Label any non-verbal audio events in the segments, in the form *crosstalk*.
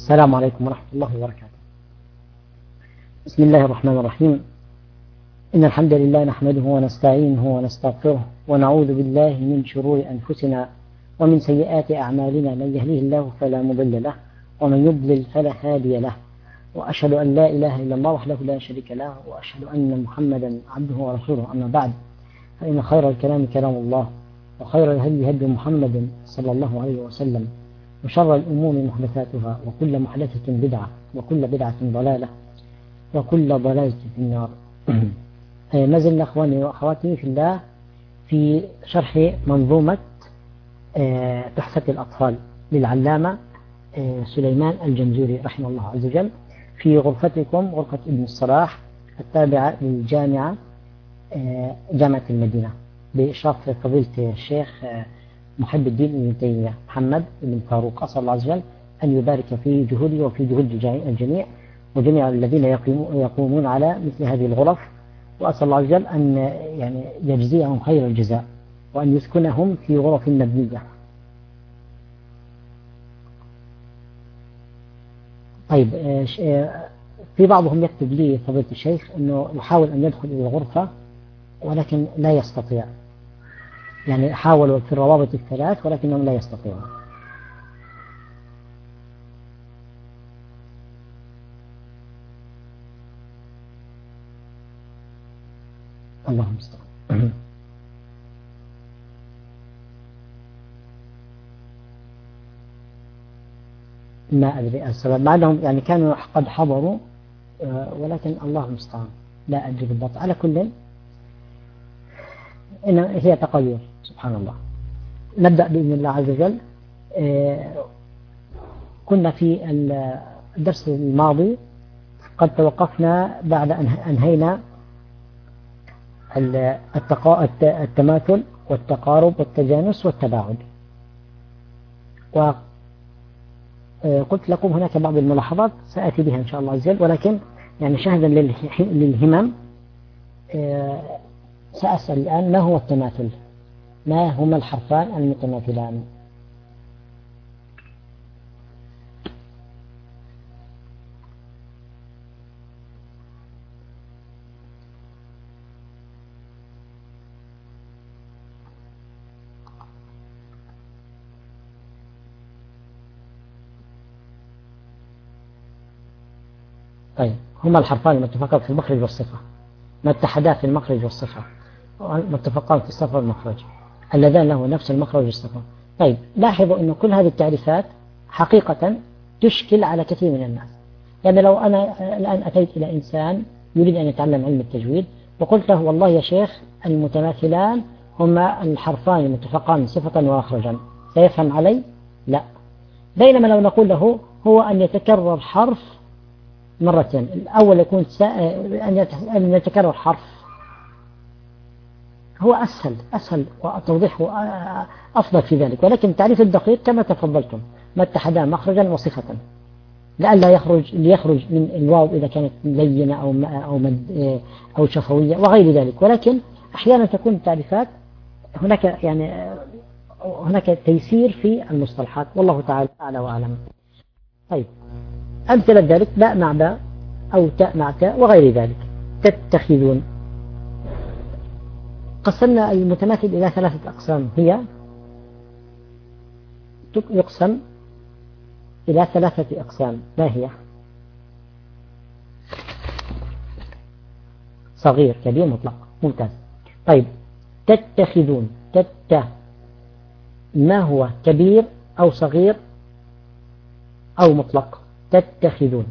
السلام عليكم ورحمة الله وبركاته. بسم الله الرحمن الرحيم. إن الحمد لله نحمده ونستعينه ونستغفره ونعوذ بالله من شرور أنفسنا ومن سيئات أعمالنا. من يهديه الله فلا مضل له ومن يضلل فلا هادي له. وأشهد أن لا إله إلا الله وحده لا شريك له وأشهد أن محمدا عبده ورسوله. أما بعد فإن خير الكلام كلام الله وخير الهدي هدي محمد صلى الله عليه وسلم. وشر الأمور محدثاتها وكل محدثة بدعة وكل بدعة ضلالة وكل ضلالة في النار. *clears throat* ما زلنا أخواني وأخواتي في الله في شرح منظومة تحفة الأطفال للعلامة سليمان الجنزوري رحمه الله عز وجل في غرفتكم غرفة ابن الصلاح التابعة للجامعة جامعة المدينة. بإشراف فضيلة الشيخ محب الدين ابن تيمية. محمد بن فاروق أسأل الله عز وجل أن يبارك في جهوده وفي جهود الجميع وجميع الذين يقومون على مثل هذه الغرف. وأسأل الله عز وجل أن يعني يجزيهم خير الجزاء وأن يسكنهم في غرف مبنية. طيب في بعضهم يكتب لي فضيلة الشيخ أنه يحاول أن يدخل إلى الغرفة ولكن لا يستطيع. يعني حاولوا في الروابط الثلاث ولكنهم لا يستطيعون. اللهم استعان. ما أدري السبب مع أنهم يعني كانوا قد حضروا ولكن الله المستعان. لا أدري بالضبط. على كل إن هي تقدير. سبحان الله. نبدأ بإذن الله عز وجل. كنا في الدرس الماضي قد توقفنا بعد أن أنهينا التماثل والتقارب والتجانس والتباعد. وقلت لكم هناك بعض الملاحظات سأتي بها إن شاء الله عز وجل ولكن يعني شاهدا للهمم سأسأل الآن ما هو التماثل؟ ما هما الحرفان المتماثلان؟ طيب هما الحرفان المتفقان في المخرج والصفة. ما اتحدا في المخرج والصفة. متفقان في الصفة والمخرج. اللذان له نفس المخرج والصفة طيب لاحظوا أن كل هذه التعريفات حقيقة تشكل على كثير من الناس. يعني لو أنا الآن أتيت إلى إنسان يريد أن يتعلم علم التجويد وقلت له والله يا شيخ المتماثلان هما الحرفان المتفقان صفة ومخرجا سيفهم علي؟ لا. بينما لو نقول له هو أن يتكرر حرف مرتين. الأول يكون أن يتكرر حرف هو أسهل أسهل وتوضيحه أفضل في ذلك. ولكن التعريف الدقيق كما تفضلتم ما اتحدا مخرجا وصفة. لئلا يخرج ليخرج من الواو إذا كانت لينة أو أو مد أو شفوية وغير ذلك. ولكن أحيانا تكون التعريفات هناك يعني هناك تيسير في المصطلحات. والله تعالى أعلى وأعلم. طيب. أمثلة ذلك باء مع باء أو تاء مع تاء وغير ذلك. تتخذون. قسمنا المتماثل إلى ثلاثة أقسام. هي يقسم إلى ثلاثة أقسام. ما هي؟ صغير كبير مطلق ممتاز. طيب تتخذون تت ما هو كبير أو صغير أو مطلق؟ تتخذون.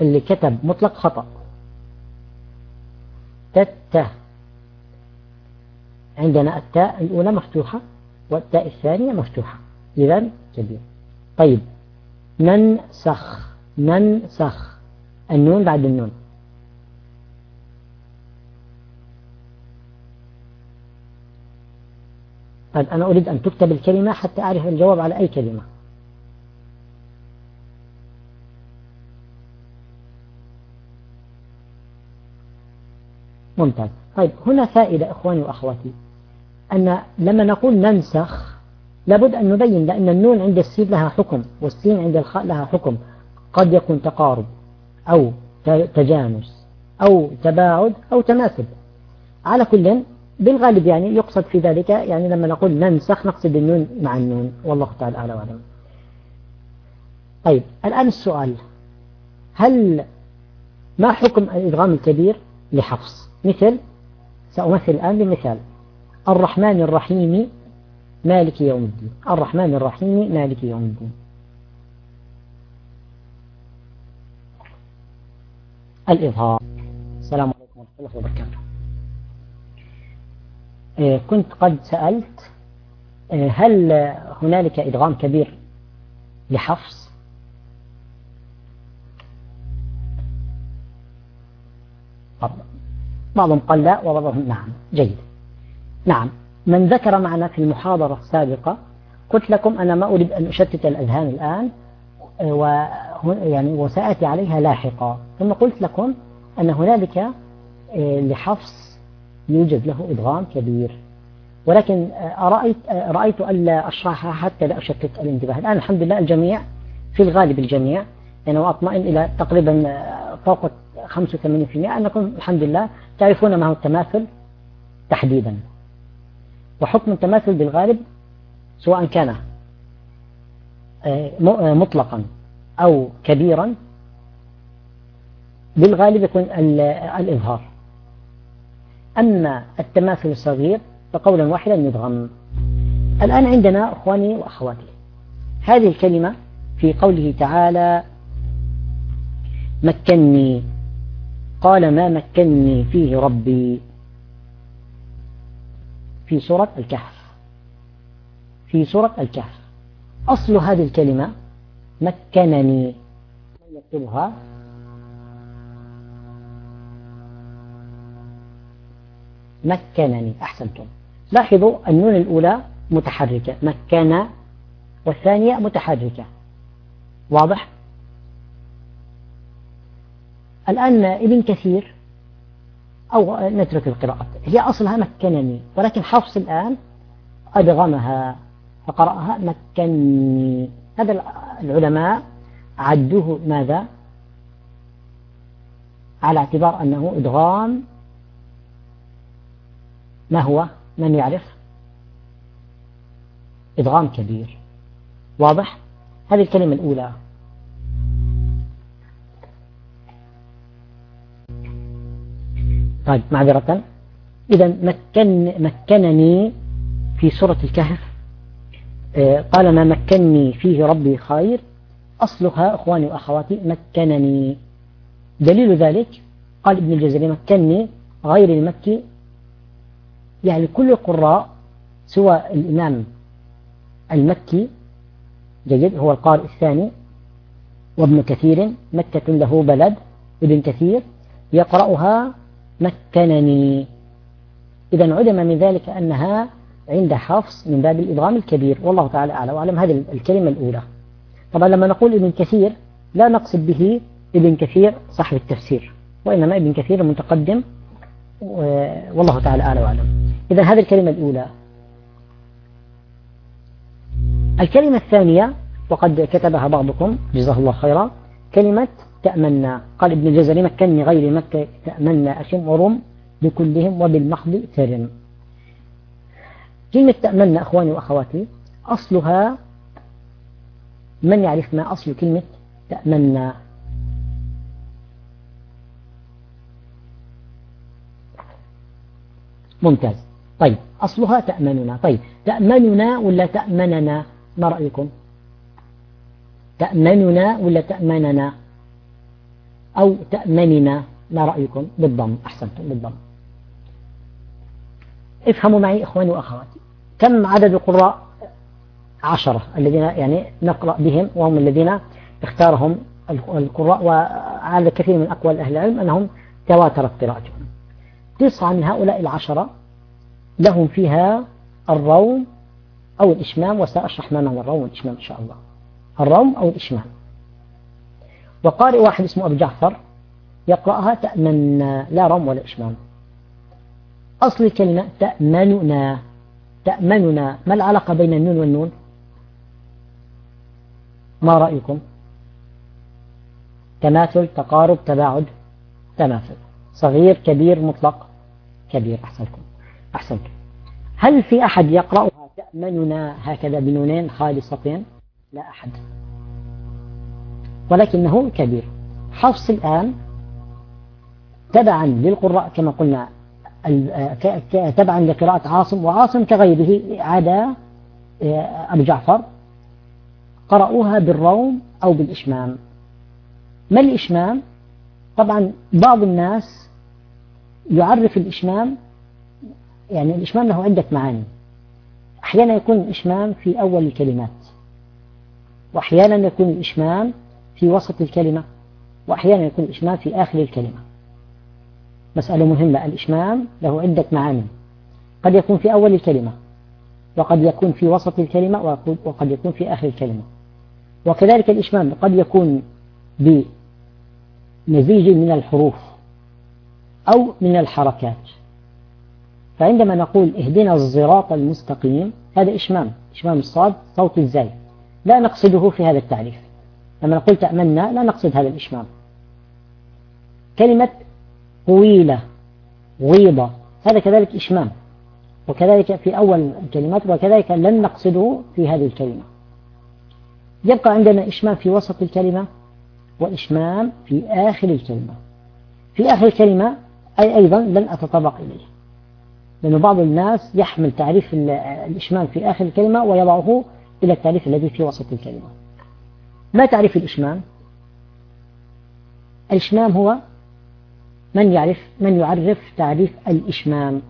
اللي كتب مطلق خطأ. تت عندنا التاء الأولى مفتوحة والتاء الثانية مفتوحة. إذا كبير طيب. ننسخ. ننسخ. النون بعد النون. طيب أنا أريد أن تكتب الكلمة حتى أعرف الجواب على أي كلمة. ممتاز. طيب هنا فائدة إخواني وأخواتي أن لما نقول ننسخ لابد أن نبين لأن النون عند السين لها حكم والسين عند الخاء لها حكم. قد يكون تقارب أو تجانس أو تباعد أو تماثل. على كل بالغالب يعني يقصد في ذلك يعني لما نقول ننسخ نقصد النون مع النون. والله تعالى أعلى وأعلم. طيب الآن السؤال هل ما حكم الإدغام الكبير لحفص مثل سأمثل الآن بمثال. الرحمن الرحيم مالك يوم الدين. الرحمن الرحيم مالك يوم الدين. الإظهار. السلام عليكم ورحمة الله وبركاته. إيه، كنت قد سألت إيه، هل هنالك إدغام كبير لحفص؟ بعضهم قال لا وبعضهم نعم جيد. نعم من ذكر معنا في المحاضرة السابقة قلت لكم أنا ما أريد أن أشتت الأذهان الآن و يعني وسأتي عليها لاحقا. ثم قلت لكم أن هنالك آه، لحفص يوجد له إدغام كبير. ولكن آه، رأيت آه، رأيت ألا أشرحها حتى لا أشتت الانتباه. الآن الحمد لله الجميع في الغالب الجميع يعني وأطمئن إلى تقريبا فوق 85% أنكم الحمد لله تعرفون ما هو التماثل؟ تحديدا. وحكم التماثل بالغالب سواء كان آه، آه، مطلقا أو كبيرا بالغالب يكون الإظهار. أما التماثل الصغير فقولا واحدا يدغم الآن عندنا أخواني وأخواتي هذه الكلمة في قوله تعالى مكني قال ما مكني فيه ربي. في سورة الكهف. في سورة الكهف. أصل هذه الكلمة مكنني. يكتبها. مكنني. أحسنتم. لاحظوا النون الأولى متحركة. مكن والثانية متحركة. واضح؟ الآن ابن كثير أو نترك القراءة. هي أصلها مكنني ولكن حفص الآن أدغمها فقرأها مكني هذا العلماء عدوه ماذا؟ على اعتبار أنه إدغام. ما هو؟ من يعرف؟ إدغام كبير. واضح؟ هذه الكلمة الأولى. طيب معذرة. إذا مكن مكنني في سورة الكهف. آه، قال ما مكنني فيه ربي خير. أصلها أخواني وأخواتي مكنني. دليل ذلك قال ابن الجزري مكنني غير المكي. يعني كل القراء سوى الإمام المكي جيد هو القارئ الثاني وابن كثير مكة له بلد ابن كثير يقرأها مكنني. إذا علم من ذلك أنها عند حفص من باب الإدغام الكبير. والله تعالى أعلى وأعلم. هذه الكلمة الأولى. طبعا لما نقول ابن كثير لا نقصد به ابن كثير صاحب التفسير وإنما ابن كثير المتقدم والله تعالى أعلى وأعلم. إذا هذه الكلمة الأولى. الكلمة الثانية وقد كتبها بعضكم جزاه الله خيرا كلمة تأمنا قال ابن الجزري مكني غير مكة تأمنا أشم ورم بكلهم وبالمحض ثرم كلمة تأمنا أخواني وأخواتي أصلها من يعرف ما أصل كلمة تأمنا ممتاز. طيب أصلها تأمننا طيب تأمننا ولا تأمننا؟ ما رأيكم؟ تأمننا ولا تأمننا؟ أو تأمننا ما رأيكم؟ بالضم أحسنتم بالضم. افهموا معي إخواني وأخواتي كم عدد القراء؟ عشرة الذين يعني نقرأ بهم وهم الذين اختارهم القراء وعلى كثير من أقوال أهل العلم أنهم تواترت قراءتهم تسعة من هؤلاء العشرة لهم فيها الروم أو الإشمام وسأشرح ما معنى الروم والإشمام إن شاء الله. الروم أو الإشمام. وقارئ واحد اسمه أبو جعفر يقرأها تأمن لا رم ولا إشمام. أصل الكلمة تأمننا تأمننا. ما العلاقة بين النون والنون؟ ما رأيكم؟ تماثل تقارب تباعد تماثل. صغير كبير مطلق كبير. أحسنكم أحسنتم. هل في أحد يقرأها تأمننا؟ هكذا بنونين خالصتين؟ لا أحد. ولكنه كبير. حفص الآن تبعا للقراء كما قلنا تبعا لقراءة عاصم وعاصم كغيره عدا آه، أبو جعفر قرأوها بالروم أو بالإشمام. ما الإشمام؟ طبعا بعض الناس يعرف الإشمام يعني الإشمام له عدة معاني. أحيانا يكون الإشمام في أول الكلمات وأحيانا يكون الإشمام في وسط الكلمة وأحيانا يكون الإشمام في آخر الكلمة. مسألة مهمة الإشمام له عدة معاني. قد يكون في أول الكلمة وقد يكون في وسط الكلمة وقد يكون في آخر الكلمة. وكذلك الإشمام قد يكون بمزيج من الحروف أو من الحركات. فعندما نقول اهدنا الصراط المستقيم هذا إشمام إشمام الصاد صوت الزاي. لا نقصده في هذا التعريف. لما نقول تأمنا لا نقصد هذا الإشمام. كلمة طويلة غيضة هذا كذلك إشمام. وكذلك في أول الكلمات وكذلك لن نقصده في هذه الكلمة. يبقى عندنا إشمام في وسط الكلمة وإشمام في آخر الكلمة. في آخر الكلمة أي أيضا لن أتطرق إليه. لأن بعض الناس يحمل تعريف الإشمام في آخر الكلمة ويضعه إلى التعريف الذي في وسط الكلمة. ما تعريف الإشمام؟ الإشمام هو من يعرف من يعرف تعريف الإشمام.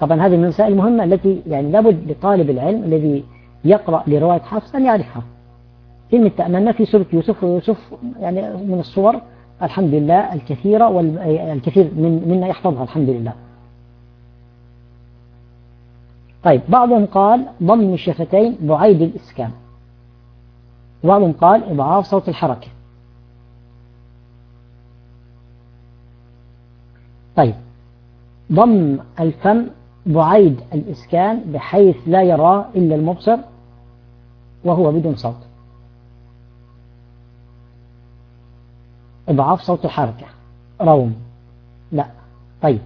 طبعا هذه من المسائل المهمة التي يعني لابد لطالب العلم الذي يقرأ لرواية حفص أن يعرفها. كلمة تأملنا في سورة يوسف ويوسف يعني من الصور الحمد لله الكثيرة والكثير من منا يحفظها الحمد لله. طيب بعضهم قال ضم الشفتين بعيد الإسكان. وبعضهم قال إضعاف صوت الحركة. طيب. ضم الفم بعيد الإسكان بحيث لا يرى إلا المبصر وهو بدون صوت. إضعاف صوت الحركة. روم. لا. طيب.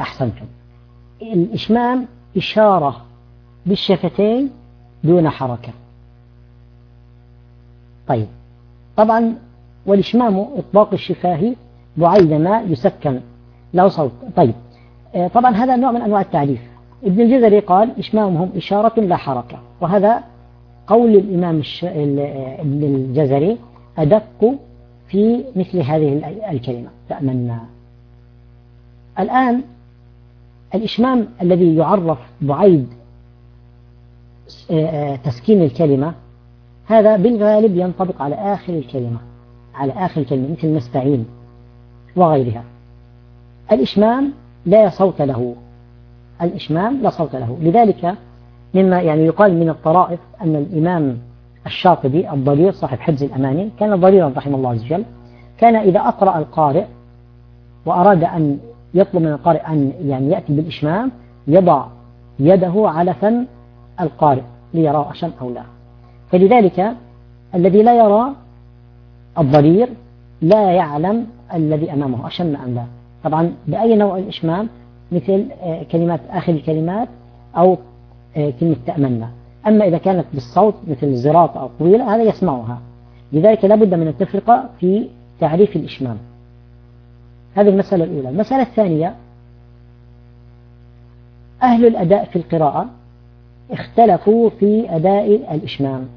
أحسنتم. الإشمام إشارة بالشفتين دون حركة. طيب. طبعا والإشمام إطباق الشفاه بعيدما يسكن. له صوت. طيب. آه، طبعا هذا نوع من أنواع التعريف. ابن الجزري قال إشمامهم إشارة لا حركة. وهذا قول الإمام ابن الجزري أدق في مثل هذه الكلمة. تأمنا الآن الإشمام الذي يعرف بعيد آه، آه، تسكين الكلمة هذا بالغالب ينطبق على آخر الكلمة على آخر الكلمة مثل نستعين وغيرها. الإشمام لا صوت له. الإشمام لا صوت له. لذلك مما يعني يقال من الطرائف أن الإمام الشاطبي الضرير صاحب حفظ الأماني كان ضريرا رحمه الله عز وجل كان إذا أقرأ القارئ وأراد أن يطلب من القارئ أن يعني يأتي بالإشمام يضع يده على فم القارئ ليرى أشم أو لا. فلذلك الذي لا يرى الضرير لا يعلم الذي أمامه أشم أم لا. طبعا بأي نوع الإشمام؟ مثل آه، كلمات آخر الكلمات أو آه، كلمة تأمنا أما إذا كانت بالصوت مثل الزراط أو طويلة هذا يسمعها. لذلك لابد من التفرقة في تعريف الإشمام. هذه المسألة الأولى. المسألة الثانية أهل الأداء في القراءة اختلفوا في أداء الإشمام.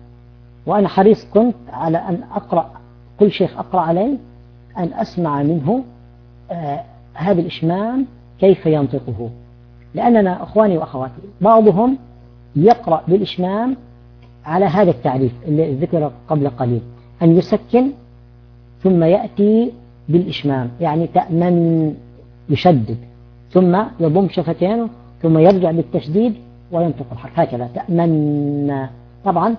وأنا حريص كنت على أن أقرأ كل شيخ أقرأ عليه أن أسمع منه آه هذا الإشمام كيف ينطقه. لأننا أخواني وأخواتي بعضهم يقرأ بالإشمام على هذا التعريف اللي ذكر قبل قليل أن يسكن ثم يأتي بالإشمام يعني تأمن يشدد ثم يضم شفتينه ثم يرجع بالتشديد وينطق الحرف. هكذا تأمن. طبعا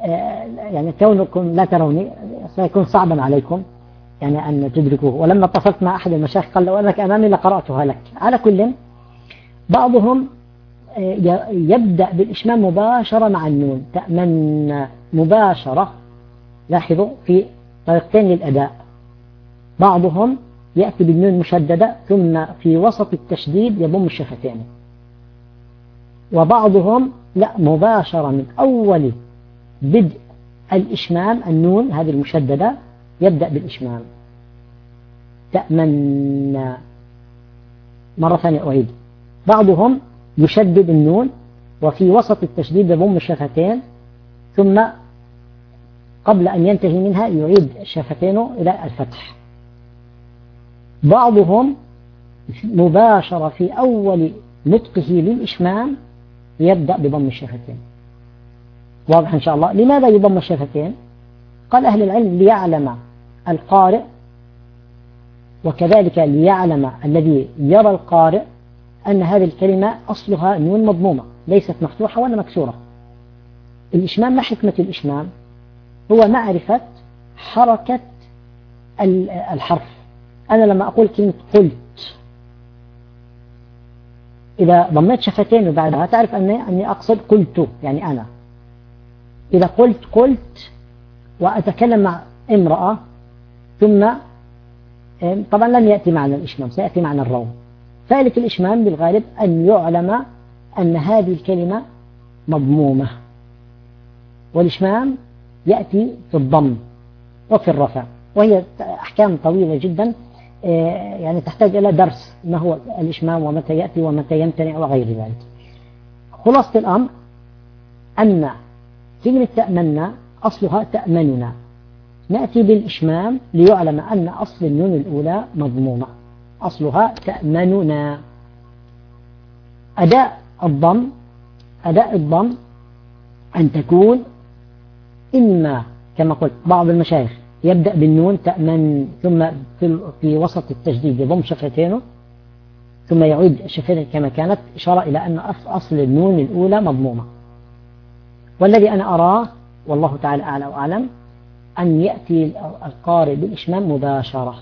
آه، يعني كونكم لا تروني سيكون صعبا عليكم يعني أن تدركوه. ولما اتصلت مع أحد المشايخ قال لو أنك أمامي لقرأتها لك. على كل بعضهم آه، يبدأ بالإشمام مباشرة مع النون. تأمن مباشرة. لاحظوا في طريقتين للأداء. بعضهم يأتي بالنون مشددة ثم في وسط التشديد يضم الشفتين. وبعضهم لا مباشرة من أول بدء الإشمام النون هذه المشددة يبدأ بالإشمام. تأمن مرة ثانية أعيد. بعضهم يشدد النون وفي وسط التشديد يضم الشفتين ثم قبل أن ينتهي منها يعيد شفتينه إلى الفتح. بعضهم مباشرة في أول نطقه للإشمام يبدأ بضم الشفتين. واضح إن شاء الله؟ لماذا يضم الشفتين؟ قال أهل العلم ليعلم القارئ وكذلك ليعلم الذي يرى القارئ أن هذه الكلمة أصلها نون مضمومة ليست مفتوحة ولا مكسورة. الإشمام ما حكمة الإشمام؟ هو معرفة حركة الحرف. أنا لما أقول كلمة قلت إذا ضميت شفتين وبعدها تعرف أني, أني أقصد قلت يعني أنا. إذا قلت قلت وأتكلم مع امرأة ثم طبعا لن يأتي معنى الإشمام سيأتي معنى الروم. فائدة الإشمام بالغالب أن يعلم أن هذه الكلمة مضمومة. والإشمام يأتي في الضم وفي الرفع وهي أحكام طويلة جدا يعني تحتاج إلى درس ما هو الإشمام ومتى يأتي ومتى يمتنع وغير ذلك. خلاصة الأمر أن كلمة تأمنا أصلها تأمننا. نأتي بالإشمام ليعلم أن أصل النون الأولى مضمومة. أصلها تأمننا. أداء الضم أداء الضم أن تكون إما كما قلت بعض المشايخ يبدأ بالنون تأمن ثم في, وسط التجديد يضم شفتينه ثم يعيد الشفتين كما كانت إشارة إلى أن أصل النون الأولى مضمومة. والذي أنا أراه والله تعالى أعلى وأعلم أن يأتي القارئ بالإشمام مباشرة.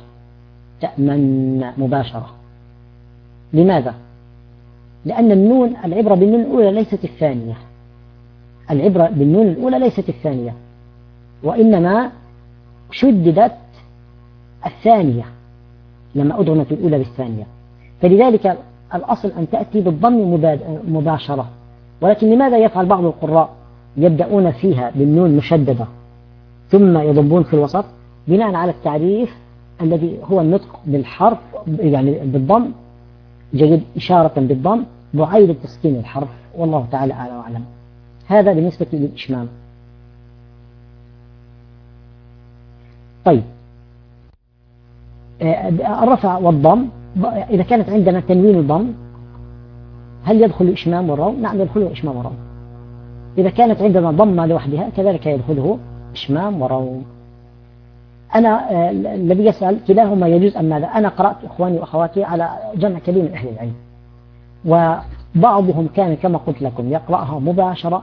تأمن مباشرة. لماذا؟ لأن النون العبرة بالنون الأولى ليست الثانية. العبرة بالنون الأولى ليست الثانية. وإنما شددت الثانية لما أدغمت الأولى بالثانية. فلذلك الأصل أن تأتي بالضم مباشرة. ولكن لماذا يفعل بعض القراء يبدأون فيها بالنون مشددة؟ ثم يضبون في الوسط بناء على التعريف الذي هو النطق بالحرف يعني بالضم. جيد إشارة بالضم بعيد تسكين الحرف. والله تعالى أعلى وأعلم. هذا بالنسبة للإشمام. طيب. آه، الرفع والضم إذا كانت عندنا تنوين الضم هل يدخل الإشمام والروم؟ نعم يدخله إشمام وروم إذا كانت عندنا ضمة لوحدها كذلك يدخله إشمام وروم أنا آه، الذي يسأل كلاهما يجوز أم ماذا؟ أنا قرأت إخواني وأخواتي على جمع كبير من أهل العلم. وبعضهم كان كما قلت لكم يقرأها مباشرة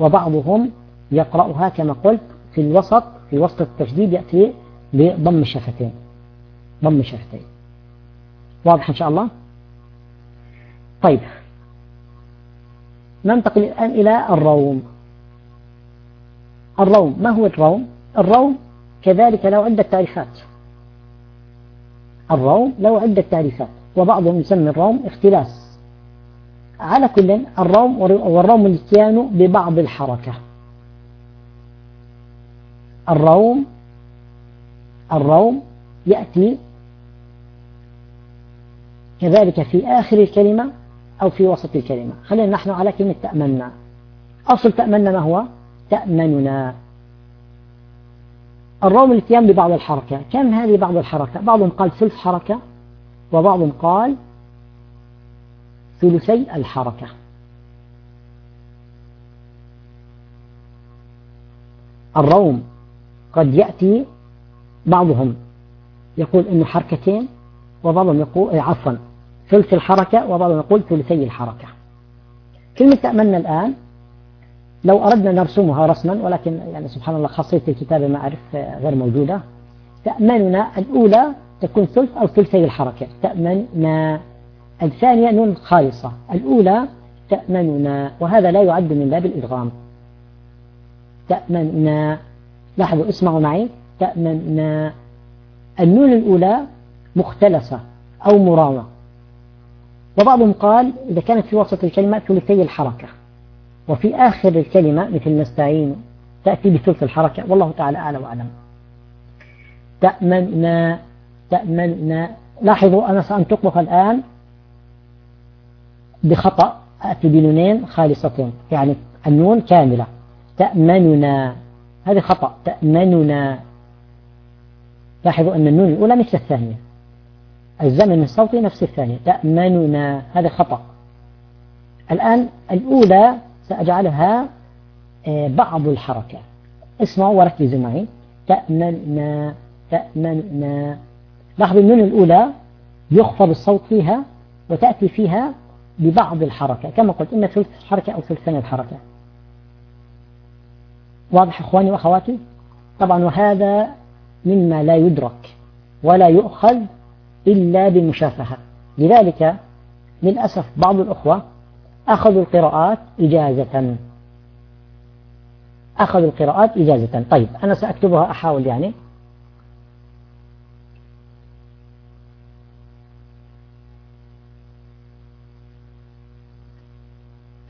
وبعضهم يقرأها كما قلت في الوسط في وسط التشديد يأتي بضم الشفتين. ضم الشفتين. واضح إن شاء الله؟ طيب. ننتقل الآن إلى الروم. الروم ما هو الروم؟ الروم كذلك له عدة تعريفات. الروم له عدة تعريفات وبعضهم يسمي الروم اختلاس. على كل الروم والروم الاتيان ببعض الحركة. الروم الروم يأتي كذلك في آخر الكلمة أو في وسط الكلمة. خلينا نحن على كلمة تأمنا. أصل تأمنا ما هو؟ تأمننا. الروم الاتيان ببعض الحركة. كم هذه بعض الحركة؟ بعضهم قال ثلث حركة وبعضهم قال ثلثي الحركة. الروم قد يأتي بعضهم يقول إنه حركتين وبعضهم يقول عفوا ثلث الحركة وبعضهم يقول ثلثي الحركة. كلمة تأملنا الآن لو أردنا نرسمها رسما ولكن يعني سبحان الله خاصية الكتابة ما أعرف غير موجودة. تأمننا الأولى تكون ثلث أو ثلثي الحركة. تأمننا الثانية نون خالصة. الأولى تأمننا وهذا لا يعد من باب الإدغام. تأمننا لاحظوا اسمعوا معي. تأمننا النون الأولى مختلسة أو مراوة وبعضهم قال إذا كانت في وسط الكلمة ثلثي الحركة. وفي آخر الكلمة مثل نستعين تأتي بثلث الحركة. والله تعالى أعلى وأعلم. تأمننا تأمننا لاحظوا أنا سأنطقها الآن بخطأ. أتي بنونين خالصتين. يعني النون كاملة. تأمننا هذه خطأ. تأمننا. لاحظوا أن النون الأولى مثل الثانية. الزمن الصوتي نفس الثانية. تأمننا. هذا خطأ. الآن الأولى سأجعلها آه، بعض الحركة اسمعوا وركزوا معي. تأمننا. تأمننا. لاحظوا النون الأولى يخفض الصوت فيها وتأتي فيها ببعض الحركة كما قلت إما ثلث حركة أو ثلثين الحركة. واضح إخواني وأخواتي؟ طبعا وهذا مما لا يدرك ولا يؤخذ إلا بالمشافهة. لذلك للأسف بعض الأخوة أخذوا القراءات إجازة. أخذوا القراءات إجازة. طيب أنا سأكتبها أحاول يعني.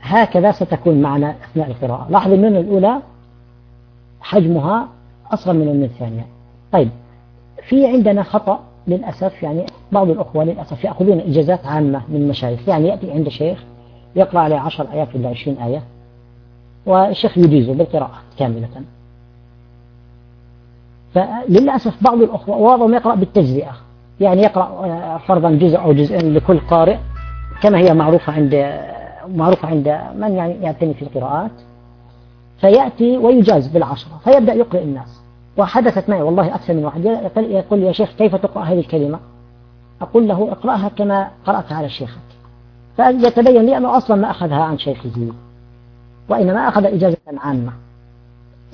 هكذا ستكون معنا أثناء القراءة. لاحظوا النون الأولى. حجمها أصغر من النون الثانية. طيب في عندنا خطأ للأسف يعني بعض الأخوة للأسف يأخذون إجازات عامة من المشايخ. يعني يأتي عند شيخ يقرأ عليه عشر آيات ولا عشرين آية والشيخ يجيزه بالقراءة كاملة. فللأسف بعض الأخوة وبعضهم يقرأ بالتجزئة. يعني يقرأ فرضا جزء أو جزئين لكل قارئ كما هي معروفة عند معروفة عند من يعني يعتني في القراءات. فيأتي ويجاز بالعشرة فيبدأ يقرأ الناس. وحدثت معي والله أكثر من واحد يقول يا شيخ كيف تقرأ هذه الكلمة؟ أقول له اقرأها كما قرأتها على شيخك. فيتبين لي أنه أصلا ما أخذها عن شيخه وإنما أخذ إجازة عامة.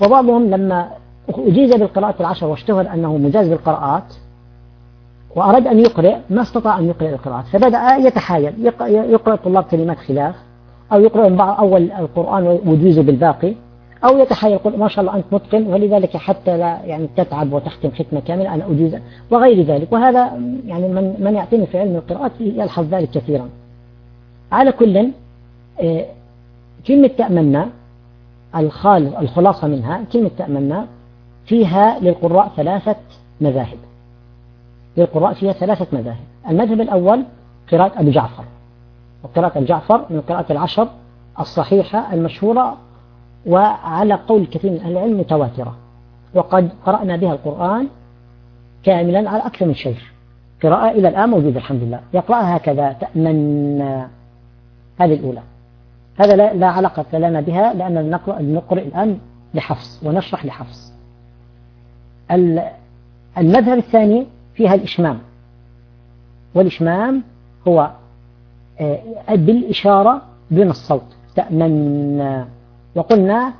وبعضهم لما أجيز بالقراءة العشر واشتهر أنه مجاز بالقراءات وأراد أن يقرأ ما استطاع أن يقرأ القراءات. فبدأ يتحايل يقرأ الطلاب كلمات خلاف أو يقرأ بعض أول القرآن ويجيز بالباقي. أو يتحايل يقول ما شاء الله أنت متقن ولذلك حتى لا يعني تتعب وتختم ختمة كاملة أنا أجيز وغير ذلك. وهذا يعني من من يعتني في علم القراءات يلحظ ذلك كثيرا. على كل آه، كلمة تأمنا الخلاصة منها كلمة تأمنا فيها للقراء ثلاثة مذاهب. للقراء فيها ثلاثة مذاهب. المذهب الأول قراءة أبي جعفر. وقراءة الجعفر من قراءة العشر الصحيحة المشهورة وعلى قول كثير من أهل العلم متواترة. وقد قرأنا بها القرآن كاملا على أكثر من شيخ. قراءة إلى الآن موجودة الحمد لله. يقرأها هكذا تأمن هذه الأولى. هذا لا, لا علاقة لنا بها لأن نقرأ, نقرأ الآن لحفص ونشرح لحفص. المذهب الثاني فيها الإشمام. والإشمام هو آه، بالإشارة دون الصوت. تأمن وقلنا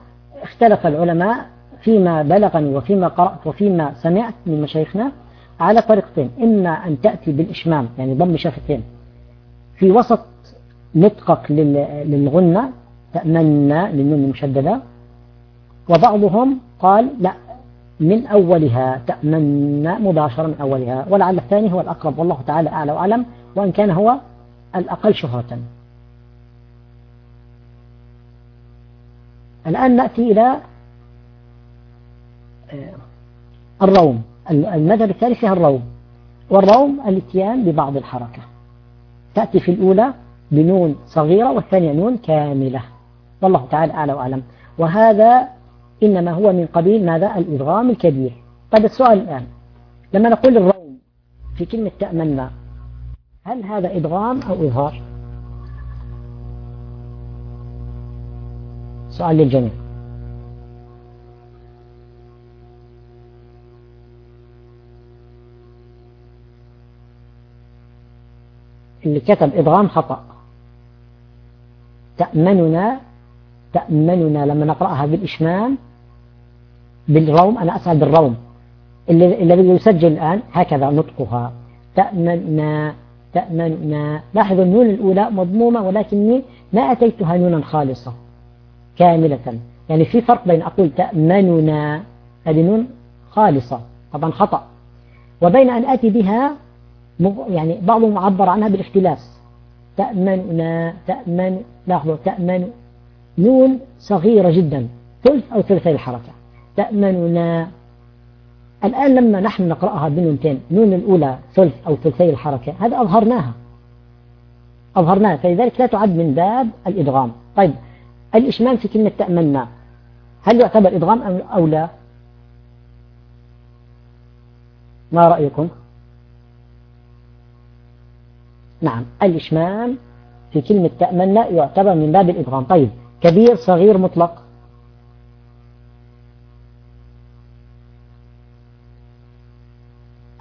اختلف العلماء فيما بلغني وفيما قرأت وفيما سمعت من مشايخنا على طريقتين. إما أن تأتي بالإشمام يعني ضم شفتين. في وسط نطقك للغنة تأمنا للنون المشددة وبعضهم قال لا من أولها تأمنا مباشرة من أولها ولعل الثاني هو الأقرب والله تعالى أعلى وأعلم وإن كان هو الأقل شهرة. الآن نأتي إلى آه، الروم. المذهب الثالث فيها الروم والروم الاتيان ببعض الحركة. تأتي في الأولى بنون صغيرة والثانية نون كاملة. والله تعالى أعلى وأعلم. وهذا إنما هو من قبيل ماذا؟ الإدغام الكبير. طيب السؤال الآن. لما نقول الروم في كلمة تأمنا هل هذا إدغام أو إظهار؟ سؤال للجميع. اللي كتب إدغام خطأ. تأمننا تأمننا لما نقرأها بالإشمام بالروم أنا أسأل بالروم. الذي يسجل الآن هكذا نطقها. تأمننا تأمننا. لاحظوا النون الأولى مضمومة ولكني ما أتيتها نونا خالصة. كاملة. يعني في فرق بين أقول تأمننا هذه نون خالصة طبعا خطأ. وبين أن أتي بها يعني بعضهم عبر عنها بالاختلاس تأمننا تأمن لاحظوا تأمن نون صغيرة جدا ثلث أو ثلثي الحركة. تأمننا. الآن لما نحن نقرأها بنونتين نون الأولى ثلث أو ثلثي الحركة هذا أظهرناها. أظهرناها فلذلك لا تعد من باب الإدغام. طيب الإشمام في كلمة تأمنا هل يعتبر إدغام أو لا؟ ما رأيكم؟ نعم الإشمام في كلمة تأمنا يعتبر من باب الإدغام. طيب كبير صغير مطلق؟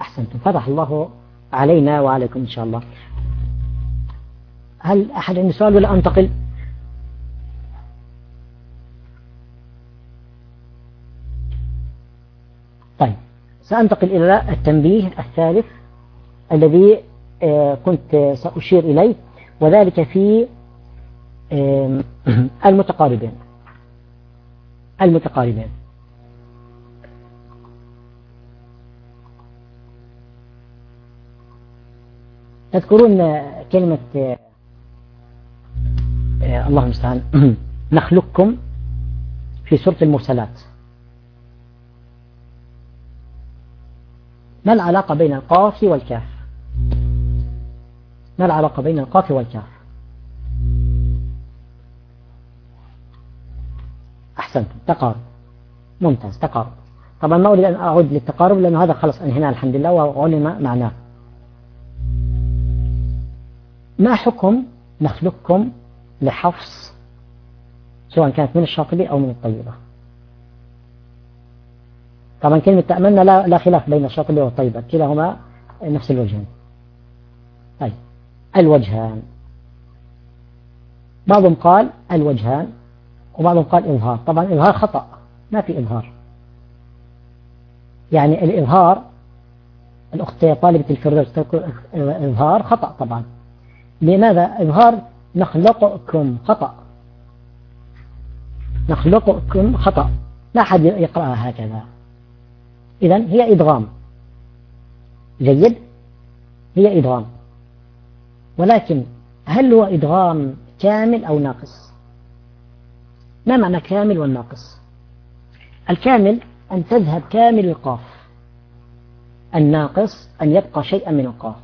أحسنتم. فتح الله علينا وعليكم إن شاء الله. هل أحد عنده سؤال ولا أنتقل؟ طيب سأنتقل إلى التنبيه الثالث الذي آه، كنت سأشير إليه وذلك في المتقاربين. المتقاربين. تذكرون كلمة آه، الله المستعان *clears throat* نخلقكم في سورة المرسلات. ما العلاقة بين القاف والكاف؟ ما العلاقة بين القاف والكاف؟ أحسنت تقارب. ممتاز تقارب. طبعا ما أريد أن أعود للتقارب لأنه هذا خلص أنهينا الحمد لله وعلم معناه. ما حكم نخلقكم لحفص سواء كانت من الشاطبي أو من الطيبة؟ طبعا كلمة تأملنا لا, لا خلاف بين الشاطبي والطيبة كلاهما نفس الوجهين. طيب. الوجهان. بعضهم قال الوجهان وبعضهم قال إظهار. طبعا إظهار خطأ. ما في إظهار. يعني الإظهار الأخت طالبة الفردوس إظهار خطأ طبعا. لماذا؟ إظهار نخلقكم خطأ. نخلقكم خطأ. لا أحد يقرأها هكذا. إذا هي إدغام. جيد؟ هي إدغام. ولكن هل هو إدغام كامل أو ناقص؟ ما معنى كامل والناقص؟ الكامل أن تذهب كامل القاف. الناقص أن يبقى شيئا من القاف.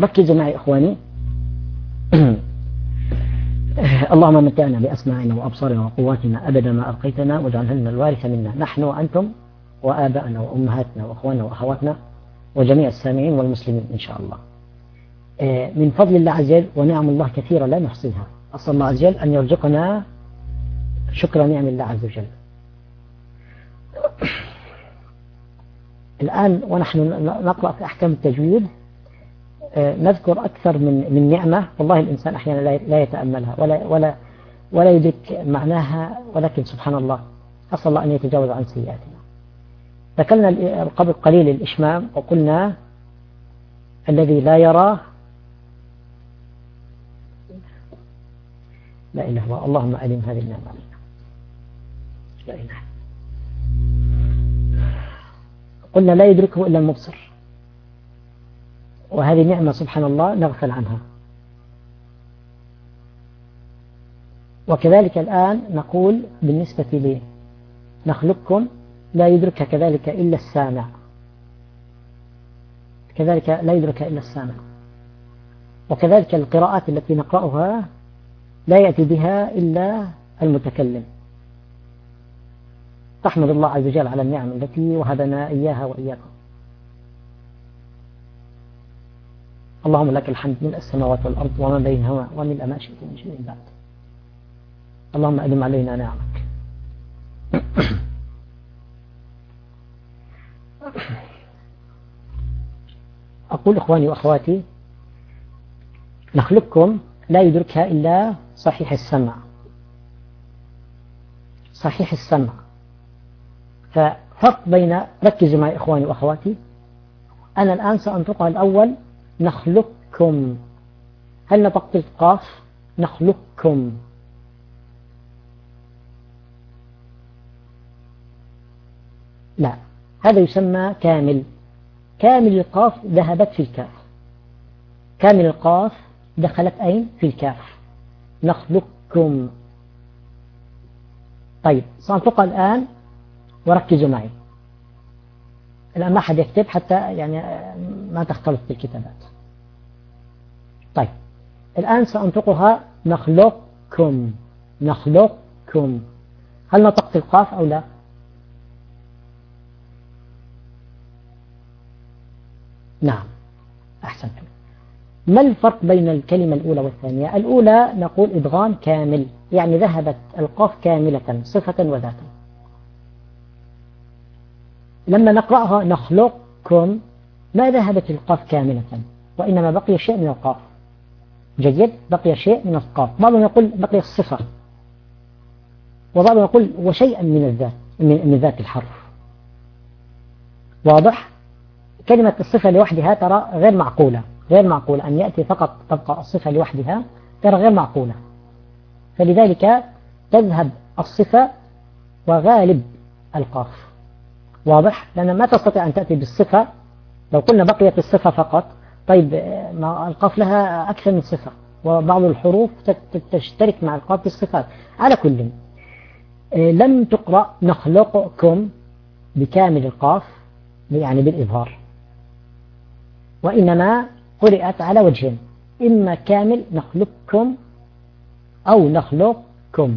ركزوا معي إخواني. *clears throat* اللهم متعنا بأسماعنا وأبصارنا وقواتنا أبدا ما أبقيتنا واجعلنا الوارث منا. نحن وأنتم وآباءنا وأمهاتنا وأخواننا وأخواتنا وجميع السامعين والمسلمين إن شاء الله. آه، من فضل الله عز وجل ونعم الله كثيرة لا نحصيها. أسأل الله عز وجل أن يرزقنا شكر نعم الله عز وجل. الآن ونحن نقرأ في أحكام التجويد. آه، نذكر أكثر من من نعمة. والله الإنسان أحيانا لا يتأملها ولا ولا ولا يدرك معناها ولكن سبحان الله أسأل الله أن يتجاوز عن سيئاتنا. ذكرنا قبل قليل الإشمام وقلنا الذي لا يرى لا إله إلا اللهم ألم هذه النعمة. لا إله قلنا لا يدركه إلا المبصر. وهذه نعمة سبحان الله نغفل عنها. وكذلك الآن نقول بالنسبة لي نخلقكم لا يدركها كذلك إلا السامع. كذلك لا يدركها إلا السامع. وكذلك القراءات التي نقرأها لا يأتي بها إلا المتكلم. تحمد الله عز وجل على النعم التي وهبنا إياها وإياكم. اللهم لك الحمد من السماوات والأرض وما بينهما ومن ما شئت من شيء بعد. اللهم أدم علينا نعمك. *coughs* أقول إخواني وأخواتي نخلقكم لا يدركها إلا صحيح السمع. صحيح السمع. ففرق بين ركزوا معي إخواني وأخواتي. أنا الآن سأنطقها الأول نخلقكم هل نطقت القاف؟ نخلقكم لا. هذا يسمى كامل. كامل القاف ذهبت في الكاف. كامل القاف دخلت أين؟ في الكاف. نخلقكم. طيب سأنطق الآن وركزوا معي. الآن ما حد يكتب حتى يعني ما تختلط بالكتابات. طيب الآن سأنطقها نخلقكم. نخلقكم. هل نطقت القاف أو لا؟ نعم. أحسنتم ما الفرق بين الكلمة الأولى والثانية؟ الأولى نقول إدغام كامل يعني ذهبت القاف كاملة صفة وذاتا. لما نقرأها نخلقكم ما ذهبت القاف كاملة؟ وإنما بقي شيء من القاف. جيد بقي شيء من القاف. بعضهم يقول بقي الصفة. وبعضهم يقول وشيئا من الذات من ذات الحرف. واضح؟ كلمة الصفة لوحدها ترى غير معقولة. غير معقولة. أن يأتي فقط تبقى الصفة لوحدها ترى غير معقولة. فلذلك تذهب الصفة وغالب القاف. واضح؟ لأن ما تستطيع أن تأتي بالصفة. لو قلنا بقيت الصفة فقط طيب ما القاف لها أكثر من صفة. وبعض الحروف تشترك مع القاف في الصفات على كل لم تقرأ نخلقكم بكامل القاف يعني بالإظهار. وإنما قرأت على وجهين إما كامل نخلقكم أو نخلقكم.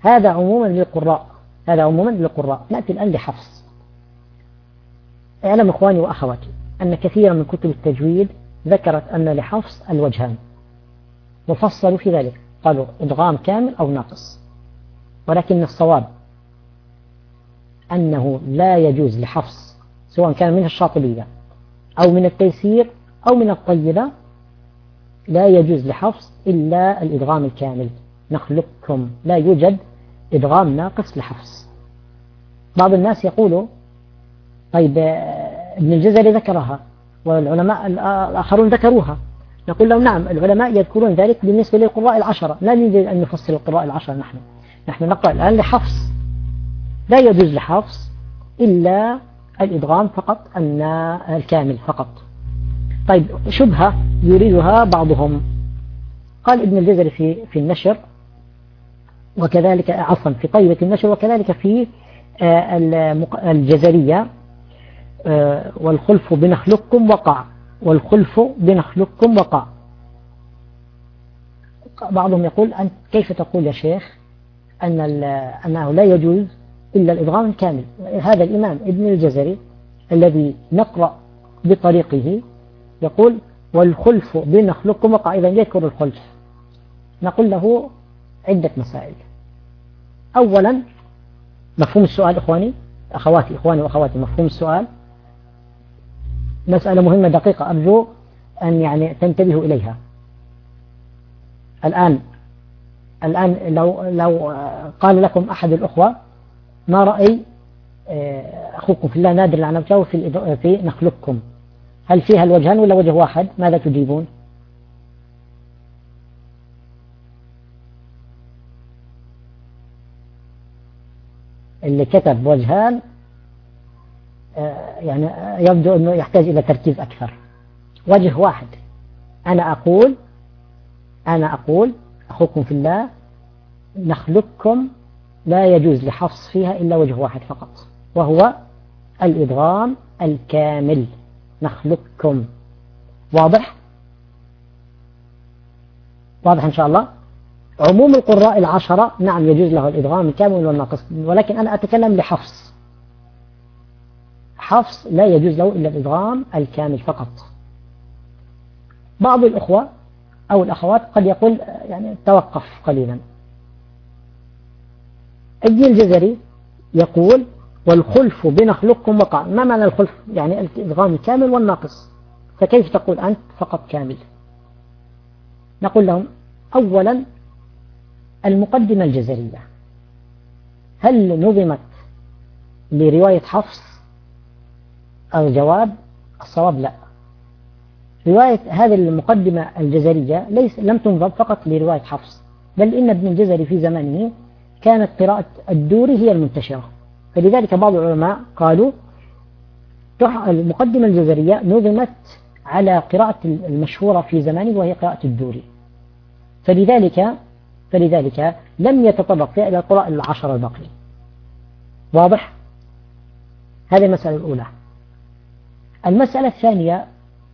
هذا عموما للقراء. هذا عموما للقراء. نأتي الآن لحفص أعلم إخواني وأخواتي أن كثيرا من كتب التجويد ذكرت أن لحفص الوجهان. وفصلوا في ذلك. قالوا إدغام كامل أو ناقص. ولكن الصواب أنه لا يجوز لحفص سواء كان من الشاطبية. أو من التيسير أو من الطيبة لا يجوز لحفص إلا الإدغام الكامل. نخلقكم. لا يوجد إدغام ناقص لحفص. بعض الناس يقولوا طيب ابن الجزري ذكرها والعلماء الآخرون ذكروها. نقول لهم نعم العلماء يذكرون ذلك بالنسبة للقراء العشرة. لا نريد أن نفصل القراء العشرة نحن. نحن نقرأ الآن لحفص. لا يجوز لحفص إلا الإدغام فقط أن الكامل فقط. طيب شبهة يريدها بعضهم. قال ابن الجزري في في النشر وكذلك عفوا في طيبة النشر وكذلك في آه، الجزرية آه، والخلف بنخلقكم وقع. والخلف بنخلقكم وقع. بعضهم يقول أنت كيف تقول يا شيخ أن أنه لا يجوز إلا الإدغام الكامل. هذا الإمام ابن الجزري الذي نقرأ بطريقه يقول والخلف بنخلقكم وقع إذا يذكر الخلف. نقول له عدة مسائل. أولا مفهوم السؤال إخواني أخواتي إخواني وأخواتي مفهوم السؤال. مسألة مهمة دقيقة أرجو أن يعني تنتبهوا إليها. الآن الآن لو لو قال لكم أحد الأخوة ما رأي آه، أخوكم في الله نادر العنبتاوي في في نخلقكم؟ هل فيها الوجهان ولا وجه واحد؟ ماذا تجيبون؟ اللي كتب وجهان آه، يعني يبدو أنه يحتاج إلى تركيز أكثر. وجه واحد. أنا أقول أنا أقول أخوكم في الله نخلقكم لا يجوز لحفص فيها إلا وجه واحد فقط وهو الإدغام الكامل. نخلقكم. واضح؟ واضح إن شاء الله؟ عموم القراء العشرة نعم يجوز له الإدغام الكامل والناقص ولكن أنا أتكلم لحفص. حفص لا يجوز له إلا الإدغام الكامل فقط. بعض الأخوة أو الأخوات قد يقول يعني توقف قليلا. ابن الجزري يقول والخلف بنخلقكم وقع ما معنى الخلف؟ يعني الإدغام الكامل والناقص. فكيف تقول أنت فقط كامل؟ نقول لهم أولا المقدمة الجزرية. هل نظمت لرواية حفص الجواب؟ الصواب لا. رواية هذه المقدمة الجزرية ليس لم تنظم فقط لرواية حفص بل إن ابن الجزري في زمانه كانت قراءة الدوري هي المنتشرة. فلذلك بعض العلماء قالوا المقدمة الجزرية نظمت على قراءة المشهورة في زمانه وهي قراءة الدوري. فلذلك فلذلك لم يتطرق فيها إلى القراء العشر الباقية واضح؟ هذه المسألة الأولى. المسألة الثانية